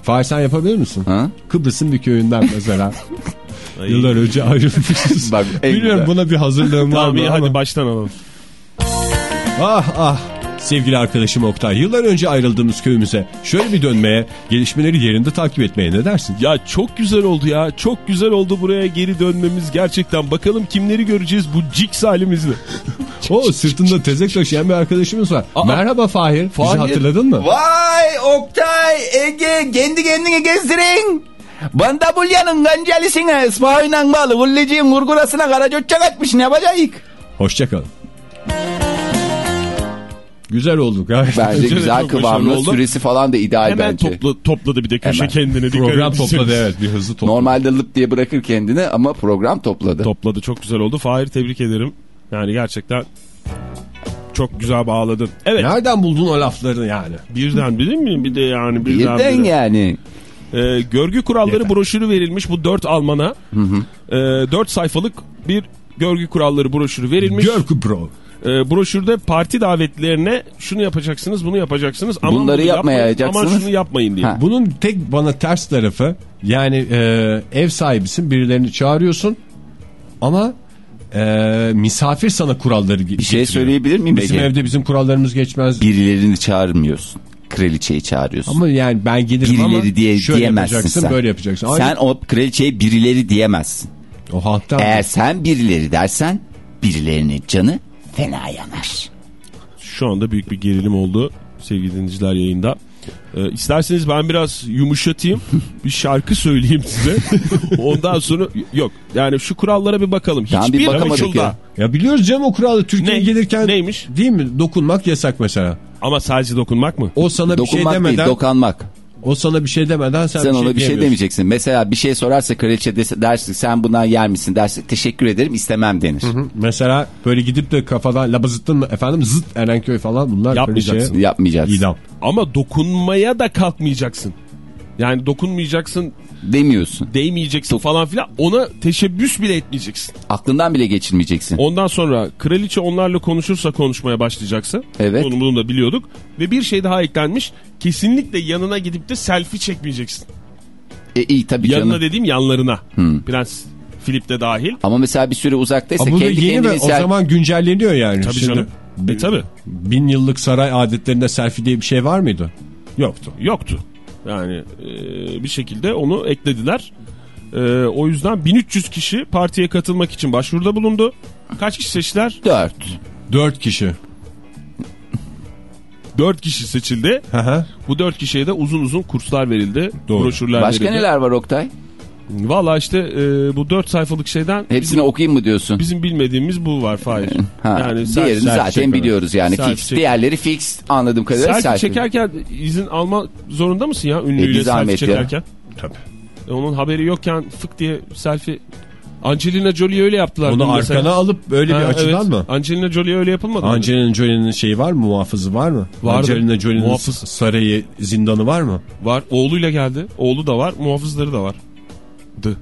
Fahir sen yapabilir misin? Ha? Kıbrıs'ın bir köyünden mesela. Yıllar önce ayrılmışız. Bak, Bilmiyorum güzel. buna bir hazırlığım var Tamam mı iyi ama. hadi baştan alalım. Ah ah sevgili arkadaşım Oktay. Yıllar önce ayrıldığımız köyümüze şöyle bir dönmeye, gelişmeleri yerinde takip etmeye ne dersin? Ya çok güzel oldu ya. Çok güzel oldu buraya geri dönmemiz gerçekten. Bakalım kimleri göreceğiz bu ciks halimizle. O sırtında tezek taşıyan bir arkadaşımız var. Aa. Merhaba Fahir. Bizi Fahir. hatırladın mı? Vay Oktay Ege kendi kendine gezdirin. Banda bulyanın gancalisine ısmağıyla bağlı gulleciğin gurgurasına karacoçak atmış ne yapacağız? Hoşçakalın. Güzel oldu gayet. Bence güzel başarılı kıvamlı oldu. süresi falan da ideal Hemen bence. topla, topladı bir de köşe Hemen. kendini. Program topladı evet bir hızlı topladı. Normalde lıp diye bırakır kendini ama program topladı. Topladı çok güzel oldu. Fahir tebrik ederim. Yani gerçekten çok güzel bağladın. Evet Nereden buldun o lafları yani? birden bilir mi? Bir de yani birden, Birden bire. yani. Ee, görgü kuralları Yeter. broşürü verilmiş bu dört Alman'a. Ee, dört sayfalık bir görgü kuralları broşürü verilmiş. Görkü Pro. Ee, broşürde parti davetlerine şunu yapacaksınız bunu yapacaksınız. Aman Bunları bunu yapmayacaksınız. Aman şunu yapmayın diye. Ha. Bunun tek bana ters tarafı yani e, ev sahibisin birilerini çağırıyorsun ama e, misafir sana kuralları Bir şey getiriyor. söyleyebilir miyim Bizim Ege? evde bizim kurallarımız geçmez. Birilerini çağırmıyorsun. Kraliçeyi çağırıyorsun. Ama yani ben gelirim ama birileri diye şöyle diyemezsin yapacaksın sen. böyle yapacaksın. Aynı Sen o kraliçeye birileri diyemezsin. o halktan Eğer sen birileri dersen birilerinin canı fena yanar. Şu anda büyük bir gerilim oldu sevgili dinleyiciler yayında. Ee, isterseniz ben biraz yumuşatayım. bir şarkı söyleyeyim size. Ondan sonra yok. Yani şu kurallara bir bakalım. Tamam, bir Hiçbir bakamadık koşulda. ya. ya biliyoruz canım o kuralı Türkiye'ye Ne? gelirken Neymiş? değil mi dokunmak yasak mesela. Ama sadece dokunmak mı? O sana bir şey Dokunmak değil demeden dokanmak. O sana bir şey demeden sen, Sen bir ona şey bir şey demeyeceksin. Mesela bir şey sorarsa kraliçe dersin sen bundan yer misin derse teşekkür ederim istemem denir. Mesela böyle gidip de kafadan labazıttın mı efendim zıt Erenköy falan bunlar Yapmayacaksın. kraliçeye Yapmayacaksın. idam. Ama dokunmaya da kalkmayacaksın. Yani dokunmayacaksın, Demiyorsun. değmeyeceksin falan filan. Ona teşebbüs bile etmeyeceksin. Aklından bile geçirmeyeceksin. Ondan sonra kraliçe onlarla konuşursa konuşmaya başlayacaksın. Evet. Bunu, bunu da biliyorduk. Ve bir şey daha eklenmiş. Kesinlikle yanına gidip de selfie çekmeyeceksin. E, iyi tabii Yanına canım. dediğim yanlarına. Prens Philip de dahil. Ama mesela bir süre uzaktaysa Ama bu da kendi yeni ve kendine o sel- zaman güncelleniyor yani. Tabii Şimdi canım. E tabii. Bin yıllık saray adetlerinde selfie diye bir şey var mıydı? Yoktu. Yoktu. Yani e, bir şekilde onu eklediler. E, o yüzden 1300 kişi partiye katılmak için başvuruda bulundu. Kaç kişi seçtiler? Dört. Dört kişi. 4 kişi seçildi. Hı hı. Bu 4 kişiye de uzun uzun kurslar verildi. Doğru. Broşürler Başka verildi. neler var Oktay? Valla işte e, bu 4 sayfalık şeyden Hepsini bizim, okuyayım mı diyorsun? bizim bilmediğimiz bu var Fahir. Ha, yani selfie- diğerini selfie zaten çekme. biliyoruz yani Selfie fix. Diğerleri fix anladığım kadarıyla selfie, selfie. çekerken izin alma zorunda mısın ya E, bir ünlüyle selfie zahmet ya. çekerken? Tabii. E, onun haberi yokken fık diye selfie Angelina Jolie öyle yaptılar. Onu dün mesela. arkana alıp böyle bir Ha, açıdan evet. mı? Angelina Jolie öyle yapılmadı mı? Angelina Jolie'nin şeyi var mı? Muhafızı var mı? Vardı. Angelina Jolie'nin Muhafız. sarayı, zindanı var mı? Var. Oğluyla geldi. Oğlu da var. Muhafızları da var.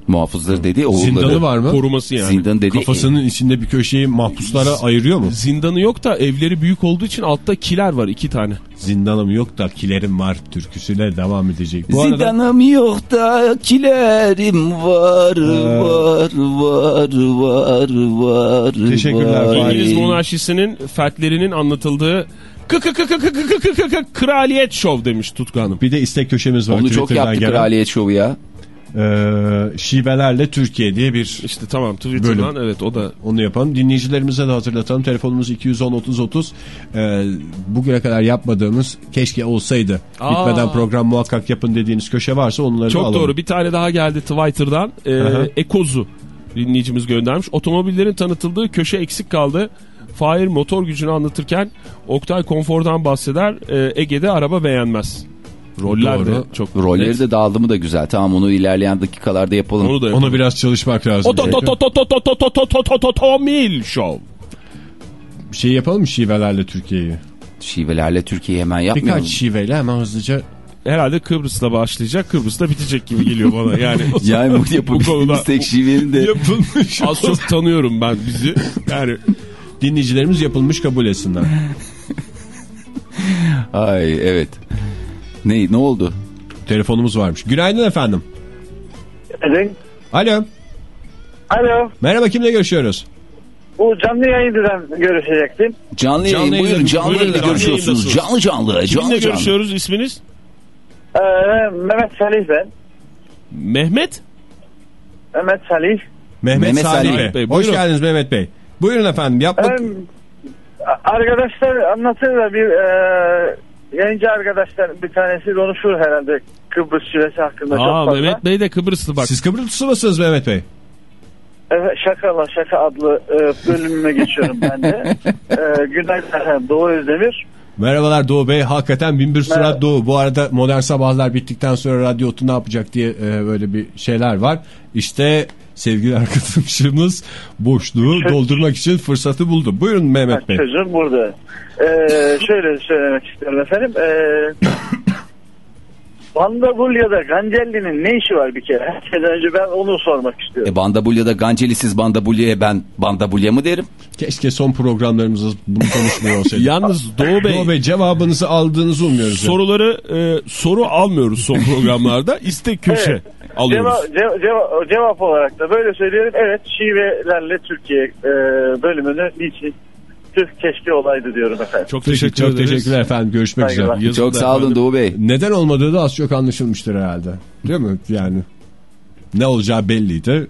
Muhafızları dediği oğulları. Zindanı var mı? Koruması yani. Zindanı dediği. Kafasının içinde bir köşeyi mahpuslara ayırıyor mu? Zindanı yok da evleri büyük olduğu için altta kiler var iki tane. Zindanım yok da kilerim var türküsüne devam edecek. Bu Zindanım arada... yok da kilerim var ee... var var var var. Teşekkürler. Var. İngiliz monarşisinin fertlerinin anlatıldığı kraliyet şov demiş Tutku Hanım. Bir de istek köşemiz var. Onu çok yaptık kraliyet şovu ya. Ee, şivelerle Türkiye diye bir İşte tamam Twitter'dan evet o da onu yapalım. Dinleyicilerimize de hatırlatalım. Telefonumuz 210 30 30. Ee, bugüne kadar yapmadığımız keşke olsaydı. Aa. Bitmeden program muhakkak yapın dediğiniz köşe varsa onları çok alalım. doğru bir tane daha geldi Twitter'dan Aha. Ekozu dinleyicimiz göndermiş. Otomobillerin tanıtıldığı köşe eksik kaldı. Fahir motor gücünü anlatırken Oktay konfordan bahseder. Ee, Ege'de araba beğenmez. Roller de Doğru. çok Rolleri net. de dağıldı mı da güzel. Tamam onu ilerleyen dakikalarda yapalım. Onu da yapalım. Ona biraz çalışmak lazım. Otomobil Show. Bir şey yapalım mı şivelerle Türkiye'yi? Şivelerle Türkiye'yi hemen yapmayalım. Birkaç şiveyle hemen hızlıca Herhalde Kıbrıs'la başlayacak, Kıbrıs'la bitecek gibi geliyor bana. Yani Yani bu Bu konuda- yapabildiğimiz tek şivenin de yapılmış. az çok tanıyorum ben bizi. Yani Dinleyicilerimiz yapılmış kabul etsinler. Ay evet. Ne ne oldu? Telefonumuz varmış. Günaydın efendim. Evet. Alo. Alo. Merhaba kimle görüşüyoruz? bu canlı yayından görüşecektim. Canlı, Canlı yayın yayın, buyurun canlı yayında canlı görüşüyorsunuz. yayındasınız. Canlı canlı. Kiminle Canlı canlı. görüşüyoruz isminiz? Ee, Mehmet Salih ben. Mehmet? Mehmet Salih. Mehmet, Mehmet Salih Salih Bey. Bey, Hoş buyurun. geldiniz Mehmet Bey. Buyurun efendim yapmak. Ben, arkadaşlar anlatır da bir e, yayıncı arkadaşlar bir tanesi konuşur herhalde Kıbrıs şivesi hakkında Aa çok fazla. Mehmet Bey de Kıbrıslı bak. Siz Kıbrıslı mısınız Mehmet Bey? Evet, Şakala Şaka adlı e, bölümüme geçiyorum ben de. e, günaydın efendim Doğu Özdemir. Merhabalar Doğu Bey. Hakikaten bin bir surat Merhaba. Doğu. Bu arada modern sabahlar bittikten sonra radyo otu ne yapacak diye e, böyle bir şeyler var. İşte sevgili arkadaşımız boşluğu doldurmak için fırsatı buldu. Buyurun Mehmet Bey. Çocuğum burada. E, şöyle söylemek istiyorum efendim. E, Vandabulya'da Gancelli'nin ne işi var bir kere? Her şeyden önce ben onu sormak istiyorum. E, Bandabulya'da Gancelisiz Bandabulya'ya ben Bandabulya mı derim? Keşke son programlarımızda bunu konuşmuyor olsaydık. Yalnız Doğu Bey, Doğu Bey cevabınızı aldığınızı umuyoruz. yani. soruları e, soru almıyoruz son programlarda. İstek köşe Evet. alıyoruz. Ceva- ce- ceva- cevap olarak da böyle söylüyorum. Evet şivelerle Türkiye e, bölümünü niçin Türk keşke olaydı diyorum efendim. Çok teşekkür çok ederiz. teşekkürler efendim. Görüşmek Saygılar. üzere. Yazıklar Çok sağ olun efendim. Doğu Bey. Neden olmadığı da az çok anlaşılmıştır herhalde. Değil mi? Yani ne olacağı belliydi.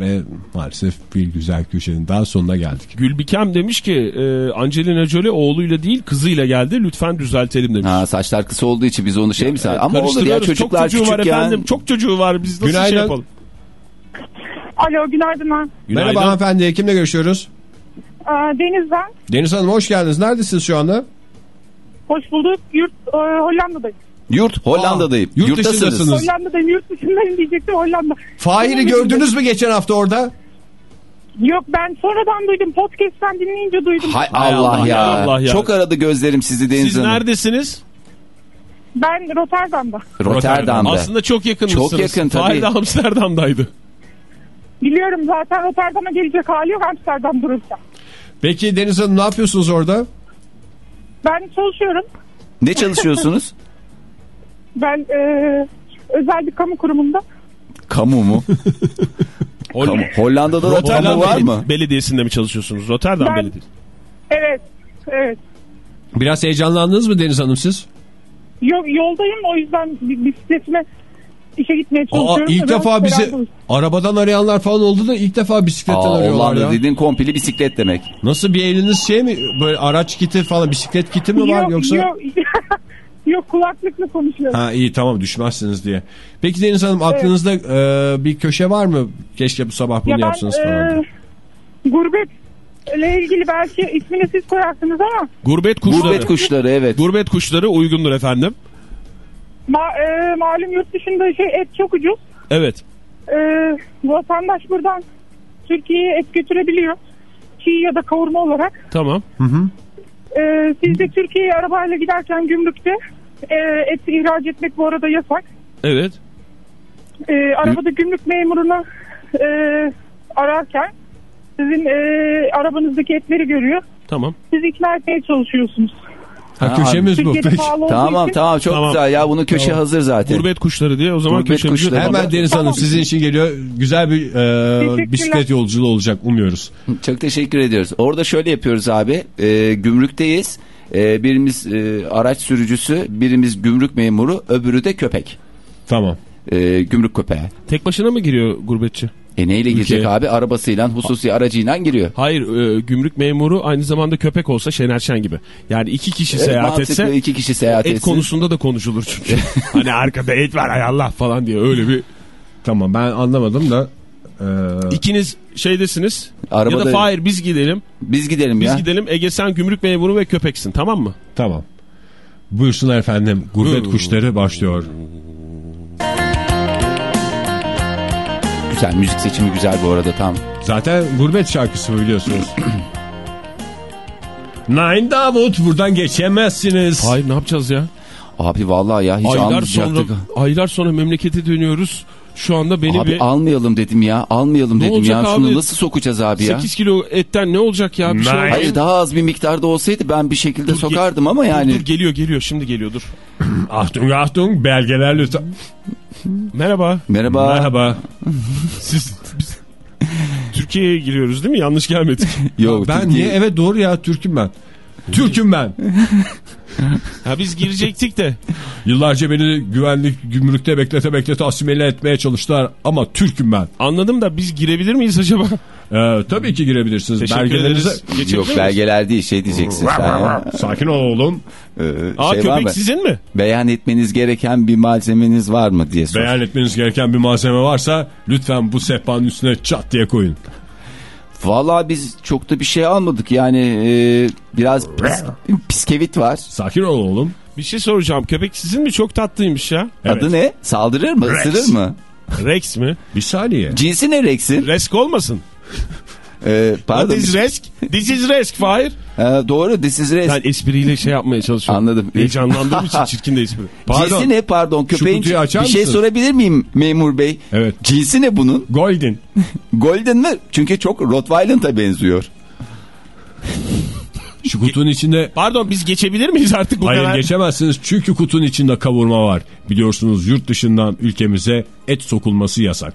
Ve maalesef bir güzel köşenin daha sonuna geldik. Gülbikem demiş ki e, Angelina Jolie oğluyla değil kızıyla geldi lütfen düzeltelim demiş. Ha, saçlar kısa olduğu için biz onu şey mi san- Ama olur ya çocuklar çok çocuğu var küçük efendim. ya. Çok çocuğu var biz nasıl Günaydın. şey yapalım? Alo günaydınlar. Günaydın. Merhaba hanımefendi. Kimle görüşüyoruz? Aa, Deniz ben. Deniz Hanım hoş geldiniz. Neredesiniz şu anda? Hoş bulduk. Yurt e, Hollanda'dayım. Yurt Hollanda'dayım. Aa, yurt Yurttasınız. dışındasınız. Hollanda'dayım. Yurt dışındayım diyecektim Hollanda. Fahir'i gördünüz mü geçen hafta orada? Yok ben sonradan duydum. Podcast'ten dinleyince duydum. Hay Allah, Allah ya. Allah ya. Çok aradı gözlerim sizi Deniz Siz Hanım. neredesiniz? Ben Rotterdam'da. Rotterdam'da. Aslında çok yakınmışsınız. Çok yakın tabii. Fahri de Amsterdam'daydı. Biliyorum zaten Rotterdam'a gelecek hali yok Amsterdam durursa. Peki Deniz Hanım ne yapıyorsunuz orada? Ben çalışıyorum. Ne çalışıyorsunuz? Ben e, özel bir kamu kurumunda. Kamu mu? Hol- Kamu. Hollanda'da da Rotterdam kamu var mı? Belediyesi'nde mi çalışıyorsunuz? Rotterdam Ben- Belediyesi. Evet. Evet. Biraz heyecanlandınız mı Deniz Hanım siz? Yok yoldayım o yüzden bi- bisikletime işe gitmeye Aa, çalışıyorum. ilk Biraz defa bizi arabadan arayanlar falan oldu da ilk defa bisikletten Aa, arıyorlar ya. dediğin komple bisiklet demek. Nasıl bir eliniz şey mi? Böyle araç kiti falan bisiklet kiti mi var Yok, yoksa? Yok, yok kulaklıkla konuşuyorum. Ha iyi tamam düşmezsiniz diye. Peki Deniz Hanım aklınızda e, bir köşe var mı? Keşke bu sabah bunu ya ben yapsanız falan. e, gurbet ile ilgili belki ismini siz koyarsınız ama Gurbet kuşları. Gurbet kuşları evet. Gurbet kuşları uygundur efendim. Ma, e, malum yurt dışında şey et çok ucuz. Evet. E, vatandaş buradan Türkiye'ye et götürebiliyor. Çiğ ya da kavurma olarak. Tamam. E, siz de Türkiye'ye arabayla giderken gümrükte e, et ihraç etmek bu arada yasak. Evet. E, arabada gümrük memurunu e, ararken sizin e, arabanızdaki etleri görüyor. Tamam. Siz ikna etmeye çalışıyorsunuz. Ha, Ha, köşemiz bu. Peki. Tamam için tamam çok Tamam. güzel ya bunun köşe hazır zaten. Gurbet kuşları diye o zaman Gurbet köşemizi... kuşları. Hemen Deniz Hanım Tamam. sizin için geliyor. Güzel bir e, bisiklet yolculuğu olacak umuyoruz. Çok teşekkür ediyoruz. Orada şöyle yapıyoruz abi. E, gümrükteyiz. E, birimiz e, araç sürücüsü, birimiz gümrük memuru, öbürü de köpek. Tamam. E, gümrük köpeği. Tek başına mı giriyor gurbetçi? E neyle girecek Ülkeye. abi? Arabasıyla, hususi aracıyla giriyor. Hayır e, gümrük memuru aynı zamanda köpek olsa Şener Şen gibi. Yani iki kişi Evet, seyahat etse iki kişi seyahat et etsin. konusunda da konuşulur çünkü. hani arkada et var hay Allah falan diye öyle bir. Tamam ben anlamadım da. e, İkiniz şeydesiniz ya Arabada- da Fahir biz gidelim. Biz gidelim Biz ya. gidelim Ege sen gümrük memuru ve köpeksin tamam mı? tamam. Buyursunlar efendim. Gurbet kuşları başlıyor. Güzel müzik seçimi güzel bu arada tam. Zaten gurbet şarkısı biliyorsunuz. Nine Davut buradan geçemezsiniz. Hayır ne yapacağız ya? Abi vallahi ya hiç aylar sonra aylar sonra memlekete dönüyoruz. Şu anda beni Abi bir almayalım dedim ya. Almayalım Ne dedim ya. Şunu abi? nasıl sokacağız abi ya? 8 kilo etten ne olacak ya? Bir şey. Hayır daha az bir miktarda olsaydı ben bir şekilde Dur, sokardım ama Dur, yani. dur, geliyor geliyor şimdi geliyor dur. Achtung Achtung belgeler lütfen. Merhaba. Merhaba. Merhaba. Siz biz, Türkiye Türkiye'ye giriyoruz değil mi? Yanlış gelmedik. Yok, ben Türkiye- niye? Evet doğru ya Türk'üm ben. Türk'üm ben. ha biz girecektik de. Yıllarca beni güvenlik gümrükte beklete beklete asimile etmeye çalıştılar ama Türk'üm ben. Anladım da biz girebilir miyiz acaba? Ee, tabii ki girebilirsiniz. Teşekkür Belgelerinize... ederiz. Yok belgeler değil şey diyeceksin sen. Sakin ol oğlum. Ee, Aa şey var köpek sizin mi? Beyan etmeniz gereken bir malzemeniz var mı diye sor. Beyan etmeniz gereken bir malzeme varsa lütfen bu sehpanın üstüne çat diye koyun. Vallahi biz çok da bir şey almadık yani e, biraz pis, piskevit var. Sakin ol oğlum. Bir şey soracağım. Köpek sizin mi? Çok tatlıymış ya. Evet. Adı ne? Saldırır mı? Rex. Isırır mı? Rex mi? Bir saniye. Cinsi ne Rex'in? Resk olmasın. Ee, pardon. What is Resk? This is Resk Fahir. Ee, doğru this is Rex. Ben espriyle şey yapmaya çalışıyorum. Anladım. Heyecanlandığım için çirkin de espri. Cinsi ne pardon köpeğin kutuyu açar bir şey mısınız? sorabilir miyim memur bey? Evet. Cinsi ne bunun? Golden. Golden mi? Çünkü çok Rottweiler'a benziyor. Şu kutunun içinde... Pardon biz geçebilir miyiz artık bu Hayır kadar? geçemezsiniz çünkü kutunun içinde kavurma var. Biliyorsunuz yurt dışından ülkemize et sokulması yasak.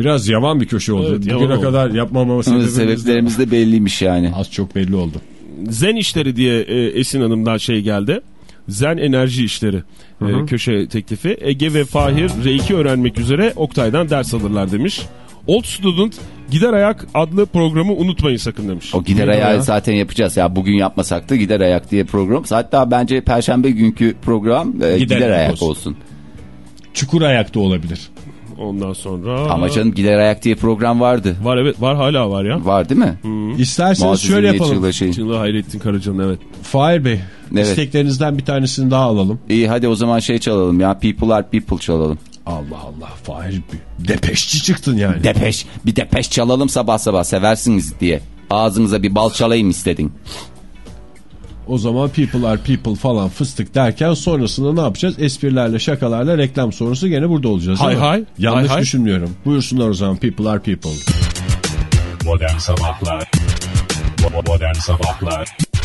Biraz yavan bir köşe oldu. Evet, Bugüne oldu. kadar yapmamama sebebimiz sebeplerimiz de belliymiş yani. az çok belli oldu. Zen işleri diye e, Esin Hanım'dan şey geldi. Zen enerji işleri e, köşe teklifi. Ege ve Fahir R2 öğrenmek üzere Oktay'dan ders alırlar demiş. Old Student Gider Ayak adlı programı unutmayın sakın demiş. O gider ayağı ya? zaten yapacağız ya bugün yapmasak da gider ayak diye program. Hatta bence perşembe günkü program e, gider, ayak ayak olsun. olsun. Çukur ayakta olabilir. Ondan sonra... Ama canım gider ayak diye program vardı. Var evet var hala var ya. Var değil mi? İsterseniz Muazzez şöyle yapalım. Yılı şeyin. Çınlı Hayrettin Karacan'ın evet. Fahir Bey Evet. isteklerinizden bir tanesini daha alalım. İyi hadi o zaman şey çalalım ya. People are people çalalım. Allah Allah Fahir bir depeşçi çıktın yani. Depeş. Bir depeş çalalım sabah sabah seversiniz diye. Ağzınıza bir bal çalayım istedin. O zaman people are people falan fıstık derken sonrasında ne yapacağız? Esprilerle şakalarla reklam sonrası gene burada olacağız. Hay hay, Yanlış hay hay. düşünmüyorum. Buyursunlar o zaman people are people. Modern Sabahlar Bo-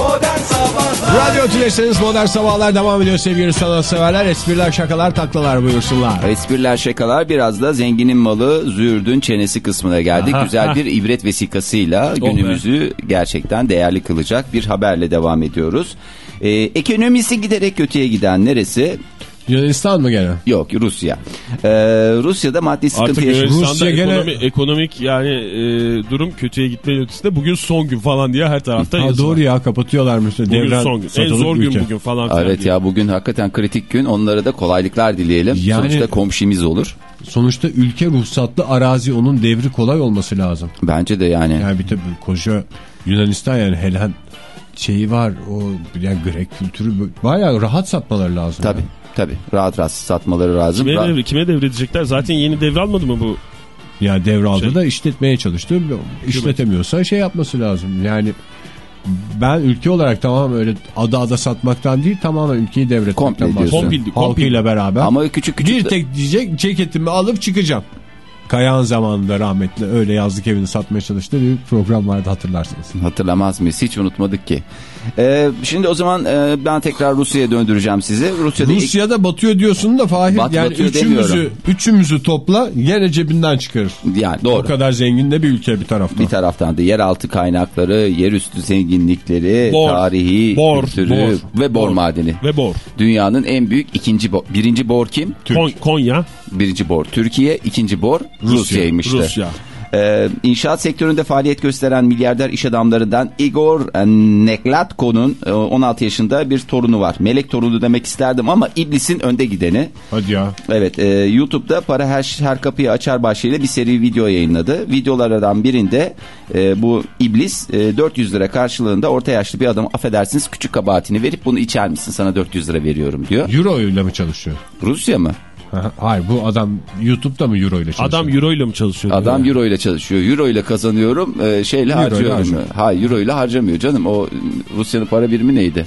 Modern Sabahlar Radyo Tülesi'niz Modern Sabahlar devam ediyor sevgili sanatseverler. Espriler, şakalar, taklalar buyursunlar. Espriler şakalar biraz da zenginin malı züğürdün çenesi kısmına geldik. Güzel bir ibret vesikasıyla günümüzü gerçekten değerli kılacak bir haberle devam ediyoruz. Ee, ekonomisi giderek kötüye giden neresi? Yunanistan mı gene? Yok Rusya. Ee, Rusya'da maddi sıkıntı Artık yaşıyor. Rusya gene- ekonomi, ekonomik yani e, durum kötüye gitme yönetisi bugün son gün falan diye her tarafta Ha, doğru ya kapatıyorlarmış. Bugün Devren son gün. En zor gün ülke. bugün falan. filan Evet diye. ya bugün hakikaten kritik gün. Onlara da kolaylıklar dileyelim. Yani- Sonuçta komşimiz olur. Sonuçta ülke ruhsatlı arazi onun devri kolay olması lazım. Bence de yani. Yani bir tabii koca Yunanistan yani Helen şeyi var o yani Grek kültürü bayağı rahat satmaları lazım. Tabii tabii. Rahat rahat satmaları lazım. Kime, devre, kime devredecekler? Zaten yeni devralmadı mı bu? Yani devraldı Şey- da işletmeye çalıştı. İşletemiyorsa şey yapması lazım. Yani ben ülke olarak tamam öyle ada ada satmaktan değil tamamen ülkeyi devretmekten bahsediyorum. Halkıyla beraber. Ama küçük küçük bir tek diyecek ceketimi alıp çıkacağım. Kayan zamanında rahmetli öyle yazlık evini satmaya çalıştığı bir program vardı hatırlarsınız. Hatırlamaz mıyız? Hiç unutmadık ki. Ee, şimdi o zaman e, ben tekrar Rusya'ya döndüreceğim sizi. Rusya'da ilk- Rusya'da batıyor diyorsun da Fahir Bat- yani üçümüzü, demiyorum. üçümüzü topla gene cebinden çıkarır. yani O doğru. kadar zengin de bir ülke bir taraftan. Bir taraftan da yeraltı kaynakları, yerüstü zenginlikleri, Bor, tarihi bor, kültürü bor, ve bor, bor. madeni. Ve bor. Dünyanın en büyük ikinci bor. Birinci bor kim? Kon- Konya. Birinci bor Türkiye, ikinci bor Rusya'ymıştı. Rusya. Ee, inşaat sektöründe faaliyet gösteren milyarder iş adamlarından Igor Neklatko'nun e, 16 yaşında bir torunu var. Melek torunu demek isterdim ama iblisin önde gideni. Hadi ya. Evet e, YouTube'da para her, her kapıyı açar başlığıyla bir seri video yayınladı. Videolardan birinde e, bu iblis e, 400 lira karşılığında orta yaşlı bir adam affedersiniz küçük kabahatini verip bunu içer misin sana 400 lira veriyorum diyor. Euro ile mi çalışıyor? Rusya mı? Ha, Hayır bu adam YouTube'da mı Euro ile çalışıyor? Adam euro ile mi çalışıyor? Adam euro ile çalışıyor. Euro ile kazanıyorum. e, şeyle Euro ile harcıyorum. harcıyor. Hayır euro ile harcamıyor canım. O Rusya'nın para birimi neydi?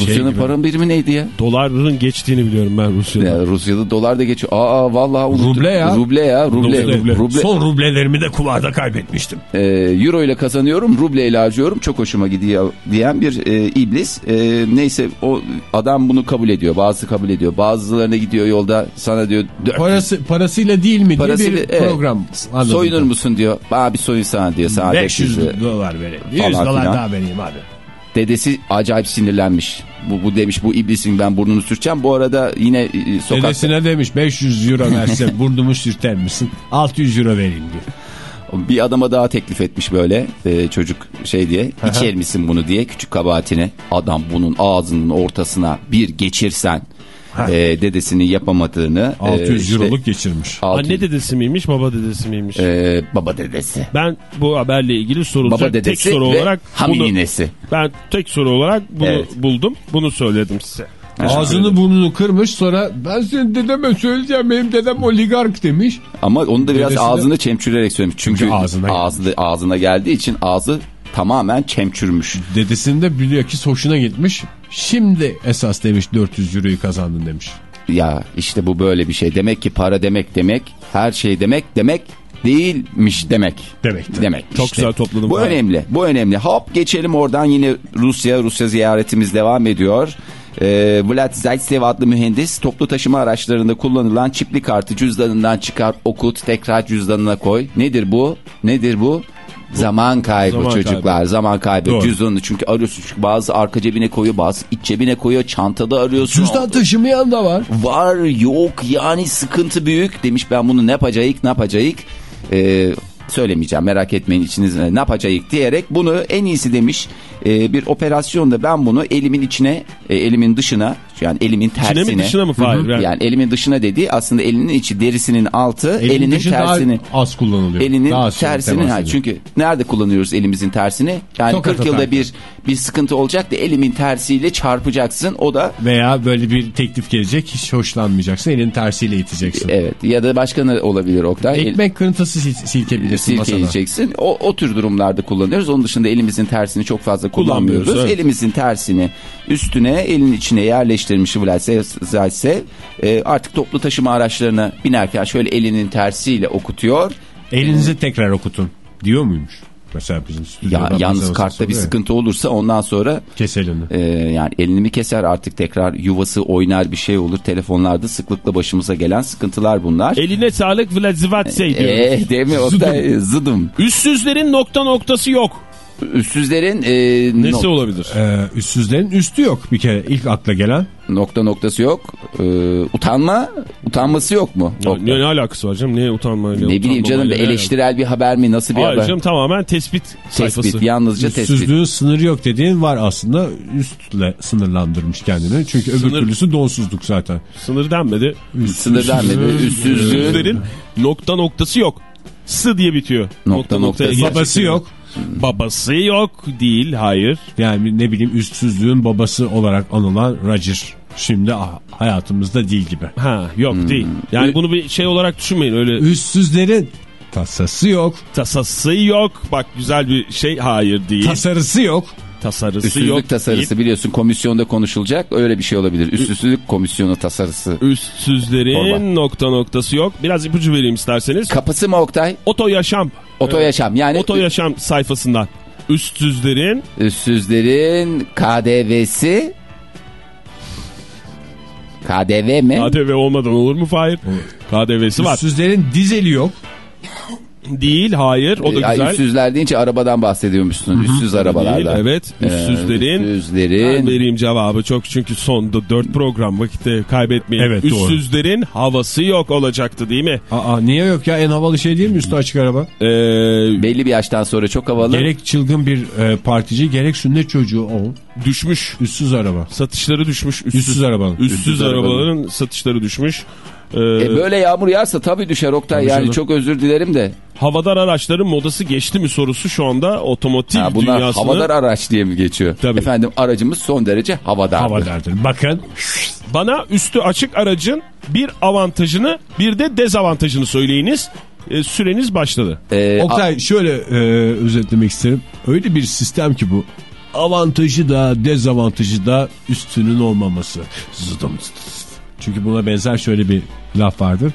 Rusya'nın gibi. para birimi neydi ya? Doların geçtiğini biliyorum ben Rusya'da. ya? Rusya'da dolar da geçiyor. Aa vallahi unuttum. Ruble ya. Ruble ya. Ruble. Ruble. Ruble. Son rublelerimi de kumarda kaybetmiştim. Ee, euro ile kazanıyorum, ruble ile harcıyorum. Çok hoşuma gidiyor diyen bir e, iblis. E, neyse o adam bunu kabul ediyor. Bazısı kabul ediyor. Bazılarına gidiyor yolda sana diyor Parası parasıyla değil mi Parasıyla- diye bir evet. program. Anladım. soyunur musun diyor. Bir soyun sana diyor. Sana 500 500 dolar vereyim. 100 Falan dolar daha vereyim abi. Dedesi acayip sinirlenmiş. Bu, bu demiş bu iblisin ben burnunu sürteceğim. Bu arada yine e, sokakta... Dedesine demiş 500 euro verse burnumu sürter misin? 600 euro vereyim diyor. Bir adama daha teklif etmiş böyle e, çocuk şey diye. İçer misin bunu diye küçük kabahatine. Adam bunun ağzının ortasına bir geçirsen e, dedesinin yapamadığını. e, 600 işte euroluk geçirmiş. 600 Anne dedesi miymiş baba dedesi miymiş? e, baba dedesi. Ben bu haberle ilgili sorulacak Baba tek soru olarak ham bunu, iğnesi. ben tek soru olarak bunu Evet. buldum. Bunu söyledim size. Ağzını burnunu kırmış sonra ben senin dedeme söyleyeceğim benim dedem oligark demiş. Ama onu da biraz Dedesi de- ağzını çemçürerek söylemiş. Çünkü Çünkü ağzına ağzına, ağzına geldiği için ağzı tamamen çemçürmüş. Dedesinin de bilakis hoşuna gitmiş. Şimdi esas demiş 400 euroyu kazandın demiş. Ya işte bu böyle bir şey. Demek ki para demek demek, her şey demek demek değilmiş demek. Demek. Demek. Çok işte. güzel topladın. Bu Bravo. önemli. Bu önemli. Hop geçelim oradan yine Rusya. Rusya ziyaretimiz devam ediyor. Ee, Vlad Zaitsev adlı mühendis toplu taşıma araçlarında kullanılan çipli kartı cüzdanından çıkar okut tekrar cüzdanına koy. Nedir bu? Nedir bu? Zaman kaybı Zaman çocuklar zaman kaybı. Doğru. cüzdanını çünkü arıyorsun. Çünkü bazı arka cebine koyuyor bazı iç cebine koyuyor. Çantada arıyorsun. Cüzdan taşımayan da var. var yok. Yani sıkıntı büyük. Demiş ben bunu ne yapacağız ne yapacağız? Ee, söylemeyeceğim. Merak etmeyin içiniz ne yapacağız diyerek bunu en iyisi demiş. Ee, bir operasyonda ben bunu elimin içine e, elimin dışına yani elimin tersine İçine mi dışına mı Fahir? Yani- yani elimin dışına dediği aslında elinin içi derisinin altı Elin elinin tersini daha az kullanılıyor. elinin Daha tersini ha, çünkü nerede kullanıyoruz elimizin tersini? Yani Tokat 40 yılda bir bir sıkıntı olacak da elimin tersiyle çarpacaksın o da Veya böyle bir teklif gelecek hiç hoşlanmayacaksın elin tersiyle iteceksin. evet ya da başka ne olabilir Oktay Ekmek kırıntısı sil- silkebilirsin masada. silkeleyeceksin. O, o tür durumlarda kullanıyoruz. Onun dışında elimizin tersini çok fazla kullanmıyoruz. Kullanmıyoruz, evet. Elimizin tersini üstüne elin içine yerleştirmiş Zaitsev. Ee, artık toplu taşıma araçlarına binerken şöyle elinin tersiyle okutuyor. Elinizi tekrar okutun diyor muymuş? Mesela bizim Ya, yalnız kartta bir ya. sıkıntı olursa ondan sonra Kes elini. e, yani elini mi keser artık tekrar yuvası oynar bir şey olur. Telefonlarda sıklıkla başımıza gelen sıkıntılar bunlar. Eline sağlık Vlad Zivatsey diyor. Eee değil mi Oktay? Zıdım. Üstsüzlerin nokta noktası yok. Üstsüzlerin e, Nesi no- olabilir? Ee, üstsüzlerin üstü yok bir kere ilk akla gelen. nokta noktası yok. Ee, utanma, utanması yok mu? Ya, ne, ne alakası var canım? Ne utanmayla? ne bileyim canım ne eleştirel bir haber mi nasıl bir? Hayır haber? canım tamamen tespit sayfası. Tespit yalnızca tespit. Üstsüzlüğün sınırı yok dediğin var aslında üstle sınırlandırmış kendini. Çünkü öbür Sınır- türlüsü donsuzluk zaten. Sınır denmedi. Sınır denmedi. Üstsüzlüğün Üstsüzlerin nokta noktası yok. S diye bitiyor. Nokta noktası. gerçekten Babası yok. Babası yok değil hayır. Yani ne bileyim üstsüzlüğün babası olarak anılan Roger. Şimdi ah, hayatımızda değil gibi. Ha yok Hmm. değil. Yani bunu bir şey olarak düşünmeyin öyle Üstsüzlerin tasası yok. tasası yok. Bak güzel bir şey hayır değil. Tasarısı yok. Tasarısı Üstsüzlük yok. tasarısı biliyorsun komisyonda konuşulacak öyle bir şey olabilir. Üstsüzlük komisyonu tasarısı. Üstsüzlerin Torba. nokta noktası yok. Biraz ipucu vereyim isterseniz. Kapısı mı Oktay? Oto yaşam. Oto yaşam yani Oto yaşam sayfasından. Üstsüzlerin üstsüzlerin KDV'si KDV mi? KDV olmadan olur mu Fahir? KDV'si var. Üstsüzlerin dizeli yok. Değil hayır o da Ya, güzel. üstsüzler deyince arabadan bahsediyormuşsun. Üstsüz Değil, arabalardan. evet Ee, üstsüzlerin Ben üstsüzlerin vereyim cevabı çok çünkü sonda 4 program vakitte kaybetmeyin. Evet, doğru. Üstsüzlerin havası yok olacaktı değil mi? Aa niye yok ya en havalı şey değil mi üstü açık araba? Ee, belli bir yaştan sonra çok havalı. Gerek çılgın bir e, partici gerek sünnet çocuğu o. düşmüş. Üstsüz araba. Satışları düşmüş. Üstsüz, Üstsüz arabanın. Üstsüz, Üstsüz arabaların satışları düşmüş. Ee, E böyle yağmur yağarsa tabii düşer Oktay. Yani canım. çok özür dilerim de. havadar araçların modası geçti mi sorusu şu anda otomotiv Ha, bunlar dünyasını... havadar araç diye mi geçiyor? Tabii. Efendim aracımız son derece havadar. Hava derdir. Bakın Bana üstü açık aracın bir avantajını bir de dezavantajını söyleyiniz. Ee, süreniz başladı. Ee, Oktay şöyle e, özetlemek isterim. Öyle bir sistem ki bu. avantajı da dezavantajı da üstünün olmaması. Zıdım zıt. Çünkü buna benzer şöyle bir laf vardır.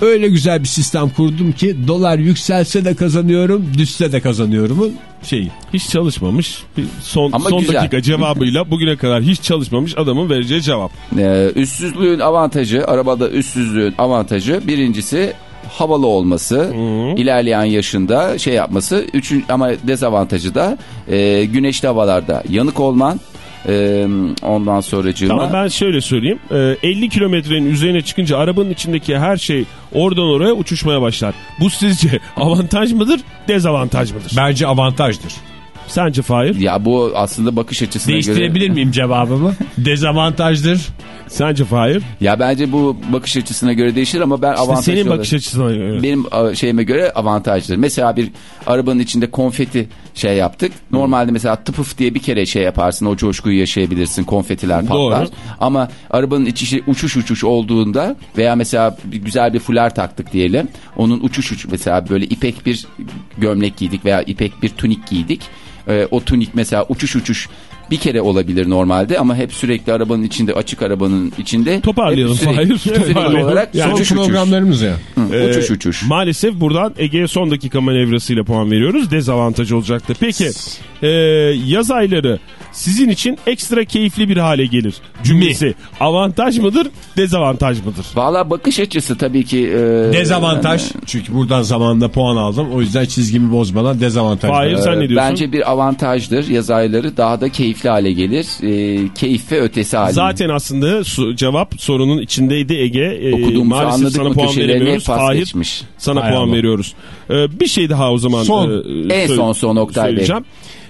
Öyle güzel bir sistem kurdum ki dolar yükselse de kazanıyorum, düşse de kazanıyorumun şeyi. Hiç çalışmamış. Son Ama son güzel. dakika cevabıyla bugüne kadar hiç çalışmamış adamın vereceği cevap. Ee, üstsüzlüğün avantajı, arabada üstsüzlüğün avantajı birincisi havalı olması, ilerleyen yaşında şey yapması. Üçün, ama dezavantajı da e, güneşli havalarda yanık olman. Ondan sonra Tamam ben şöyle söyleyeyim. Ee, 50 kilometrenin üzerine çıkınca arabanın içindeki her şey oradan oraya uçuşmaya başlar. Bu sizce avantaj mıdır, dezavantaj mıdır? Bence avantajdır. Sence Fahir? ya bu aslında bakış açısına Değiştirebilir göre. miyim cevabımı? Dezavantajdır. Sence Fahir? Ya bence bu bakış açısına göre değişir ama ben İşte avantajlı senin olarak- bakış açısına göre. Benim şeyime göre avantajdır. Mesela bir arabanın içinde konfeti şey yaptık. Normalde mesela tıpıf diye bir kere şey yaparsın. O coşkuyu yaşayabilirsin. Konfetiler patlar. Doğru. Ama arabanın içi uçuş uçuş olduğunda veya mesela bir, güzel bir fular taktık diyelim. Onun uçuş uçuş mesela böyle ipek bir gömlek giydik veya ipek bir tunik giydik. Ee, o tunik mesela uçuş uçuş bir kere olabilir normalde ama hep sürekli arabanın içinde açık arabanın içinde Toparlayalım, sürekli, Hayır. sürekli Toparlayalım. olarak Yani uçuş. Programlarımız ya. Ee, uçuş uçuş. Maalesef buradan Ege'ye son dakika manevrasıyla puan veriyoruz. Dezavantaj olacaktır. Peki e, yaz ayları sizin için ekstra keyifli bir hale gelir. Cümlesi avantaj mıdır, dezavantaj mıdır? Valla bakış açısı tabii ki. e, Dezavantaj. Çünkü buradan zamanında puan aldım. O yüzden çizgimi bozmadan dezavantaj. Hayır, e, sen ne diyorsun? Bence bir avantajdır. Yaz ayları daha da keyifli hale gelir. E, keyif ve ötesi hale. Zaten aslında su- cevap sorunun içindeydi Ege. E, Okuduğumuzu maalesef anladık sana mı puan veremiyoruz. Fahir geçmiş. sana Hay puan Allah. veriyoruz. E, bir şey daha o zaman. Son. e, En son son Oktay Bey.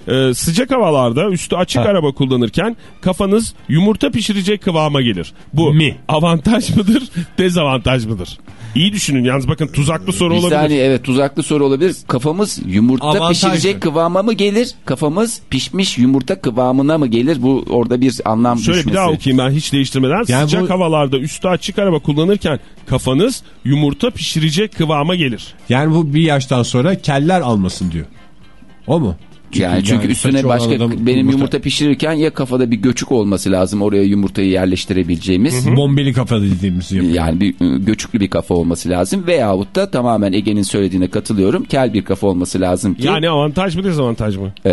E, sıcak havalarda üstü açık araba kullanırken kafanız yumurta pişirecek kıvama gelir. Bu Mi? avantaj mıdır, dezavantaj mıdır? İyi düşünün yalnız bakın tuzaklı soru Bir olabilir. saniye evet tuzaklı soru olabilir. Kafamız yumurta Avantajlı. pişirecek kıvama mı gelir? Kafamız pişmiş yumurta kıvamına mı gelir? Bu orada bir anlam Şöyle düşmesi. bir daha okuyayım ben hiç değiştirmeden. Yani Sıcak bu- havalarda üstü açık araba kullanırken kafanız yumurta pişirecek kıvama gelir. Yani bu bir yaştan sonra keller almasın diyor. O mu? Yani çünkü yani üstüne başka adam benim yumurta- yumurta pişirirken ya kafada bir göçük olması lazım oraya yumurtayı yerleştirebileceğimiz. Bombeli kafa dediğimiz yapıyor. Yani bir ı, göçüklü bir kafa olması lazım veyahut da tamamen Ege'nin söylediğine katılıyorum. Kel bir kafa olması lazım ki Yani avantaj mı dezavantaj mı? e,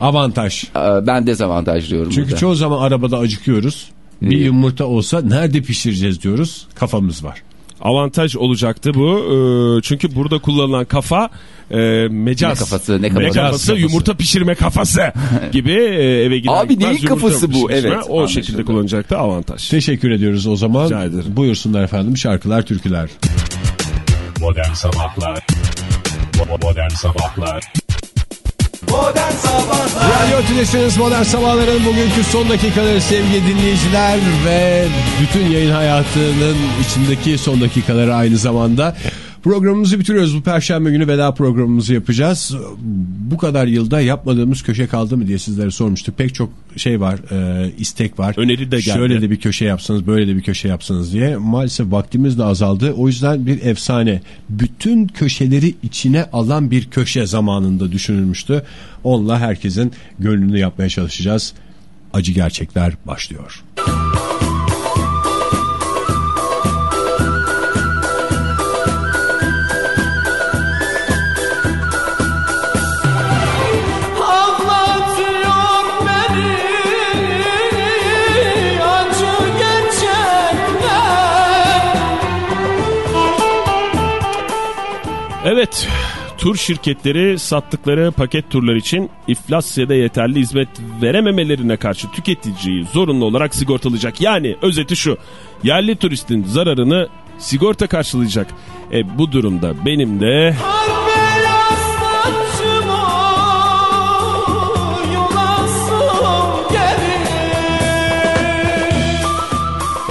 Avantaj. e, ben dezavantaj diyorum Çünkü burada. çoğu zaman arabada acıkıyoruz. Bir İyi. yumurta olsa nerede pişireceğiz diyoruz. Kafamız var. Avantaj olacaktı bu. Ee, çünkü burada kullanılan kafa e, mecaz. Ne kafası, ne Ne kafası? kafası? Yumurta pişirme kafası gibi e, eve gider Abi neyin kafası bu? pişirme. Evet, O anlaşıldı. şekilde kullanacaktı avantaj. Teşekkür ediyoruz o zaman. Rica ederim. Buyursunlar efendim şarkılar, türküler. Modern Sabahlar Bo- Modern Sabahlar Radyo Tülesi'niz Modern Sabahların bugünkü son dakikaları sevgili dinleyiciler ve bütün yayın hayatının içindeki son dakikaları aynı zamanda. Programımızı bitiriyoruz. Bu perşembe günü veda programımızı yapacağız. Bu kadar yılda yapmadığımız köşe kaldı mı diye sizlere sormuştuk. Pek çok şey var, e, istek var. Öneri de geldi. Şöyle de bir köşe yapsanız, böyle de bir köşe yapsanız diye. Maalesef vaktimiz de azaldı. O yüzden bir efsane. Bütün köşeleri içine alan bir köşe zamanında düşünülmüştü. Onunla herkesin gönlünü yapmaya çalışacağız. Acı gerçekler başlıyor. Anlatıyor Evet. Tur şirketleri sattıkları paket turlar için iflas ya da yeterli hizmet verememelerine karşı tüketiciyi zorunlu olarak sigortalayacak. Yani özeti şu. Yerli turistin zararını sigorta karşılayacak. E bu durumda benim de Beyaz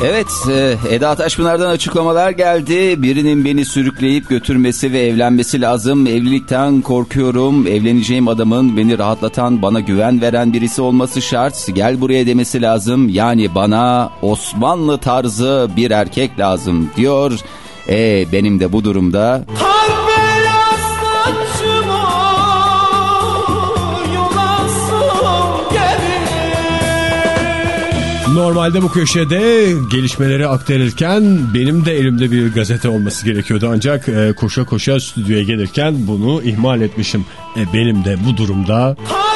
Evet e, Eda Taşpınar'dan açıklamalar geldi. Birinin beni sürükleyip götürmesi ve evlenmesi lazım. Evlilikten korkuyorum. Evleneceğim adamın beni rahatlatan, bana güven veren birisi olması şart. Gel buraya demesi lazım. Yani bana Osmanlı tarzı bir erkek lazım diyor. E benim de bu durumda Kar Normalde bu köşede gelişmeleri aktarırken benim de elimde bir gazete olması gerekiyordu. Ancak e, koşa koşa stüdyoya gelirken bunu ihmal etmişim. E, benim de bu durumda Kar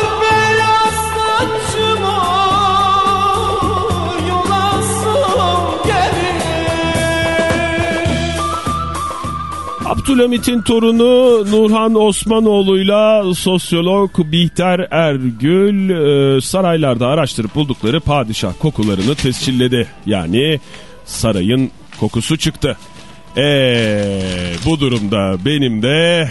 Abdülhamit'in torunu Nurhan Osmanoğlu'yla sosyolog Bihter Ergül e, saraylarda araştırıp buldukları padişah kokularını tescilledi. Yani sarayın kokusu çıktı. Eee bu durumda benim de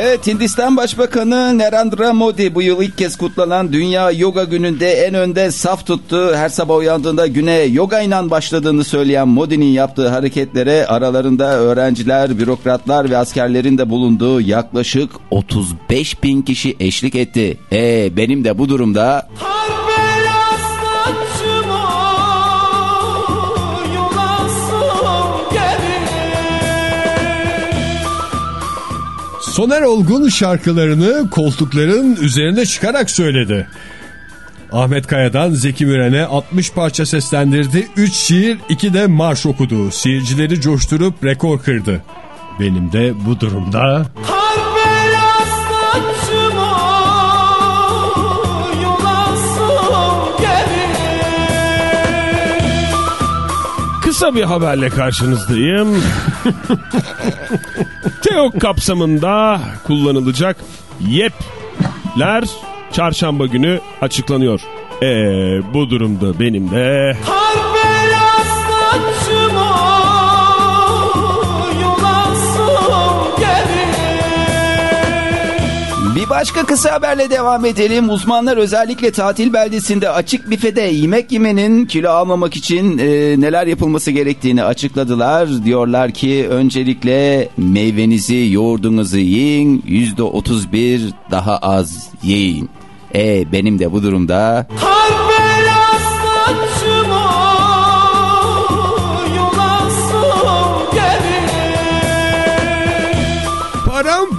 Evet Hindistan Başbakanı Narendra Modi bu yıl ilk kez kutlanan Dünya Yoga Günü'nde en önde saf tuttu. Her sabah uyandığında güne yoga ile başladığını söyleyen Modi'nin yaptığı hareketlere aralarında öğrenciler, bürokratlar ve askerlerin de bulunduğu yaklaşık 35 bin kişi eşlik etti. E benim de bu durumda Kar Soner Olgun şarkılarını koltukların üzerine çıkarak söyledi. Ahmet Kaya'dan Zeki Müren'e 60 parça seslendirdi. 3 şiir 2 de marş okudu. Seyircileri coşturup rekor kırdı. Benim de bu durumda Kar kısa bir haberle karşınızdayım. TEOK kapsamında kullanılacak YEP'ler çarşamba günü açıklanıyor. Eee bu durumda benim de Kar Başka kısa haberle devam edelim. Uzmanlar özellikle tatil beldesinde açık büfede yemek yemenin kilo almamak için e, neler yapılması gerektiğini açıkladılar. Diyorlar ki öncelikle meyvenizi, yoğurdunuzu yiyin. %31 daha az yiyin. E benim de bu durumda Kar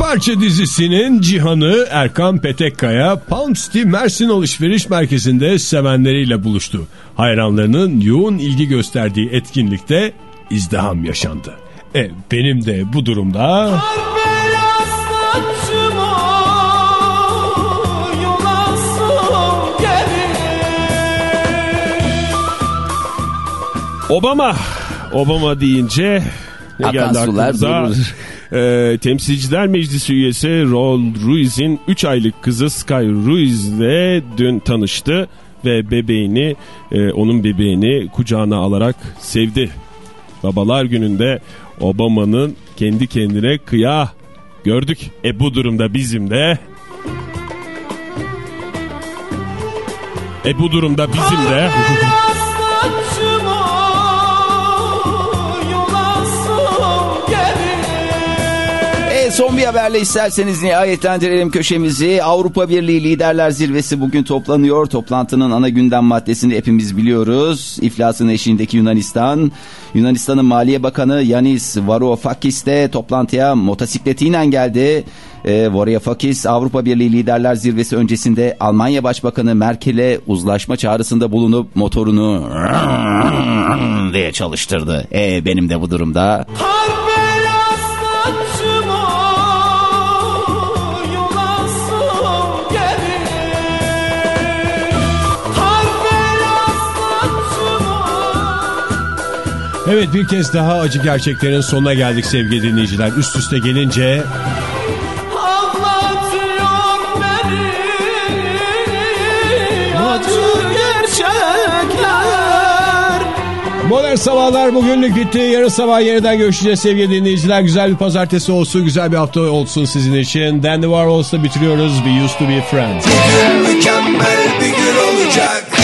Paramparça dizisinin Cihan'ı Erkan Petekkaya Palm City Mersin Alışveriş Merkezi'nde sevenleriyle buluştu. Hayranlarının yoğun ilgi gösterdiği etkinlikte izdiham yaşandı. E, benim de bu durumda Obama. Obama deyince ne Akan geldi sular aklımıza? durur. Ee, Temsilciler Meclisi üyesi Rol Ruiz'in 3 aylık kızı Sky Ruiz'le dün tanıştı ve bebeğini e, onun bebeğini kucağına alarak sevdi. Babalar gününde Obama'nın kendi kendine kıya gördük. E bu durumda bizim de E bu durumda bizim de son bir haberle isterseniz nihayetlendirelim köşemizi. Avrupa Birliği Liderler Zirvesi bugün toplanıyor. Toplantının ana gündem maddesini hepimiz biliyoruz. İflasın eşiğindeki Yunanistan. Yunanistan'ın Maliye Bakanı Yanis Varoufakis de toplantıya motosikletiyle geldi. E, Varoufakis Avrupa Birliği Liderler Zirvesi öncesinde Almanya Başbakanı Merkel'e uzlaşma çağrısında bulunup motorunu diye çalıştırdı. E, benim de bu durumda Kar Evet bir kez daha acı gerçeklerin sonuna geldik sevgili dinleyiciler. Üst üste gelince Ağlatıyor beni acı gerçekler Modern Sabahlar bugünlük bitti. Yarın sabah yeniden görüşeceğiz sevgili dinleyiciler. Güzel bir pazartesi olsun, güzel bir hafta olsun sizin için. Dandy Warhol's'la bitiriyoruz. We used to be friends. Mükemmel bir gün olacak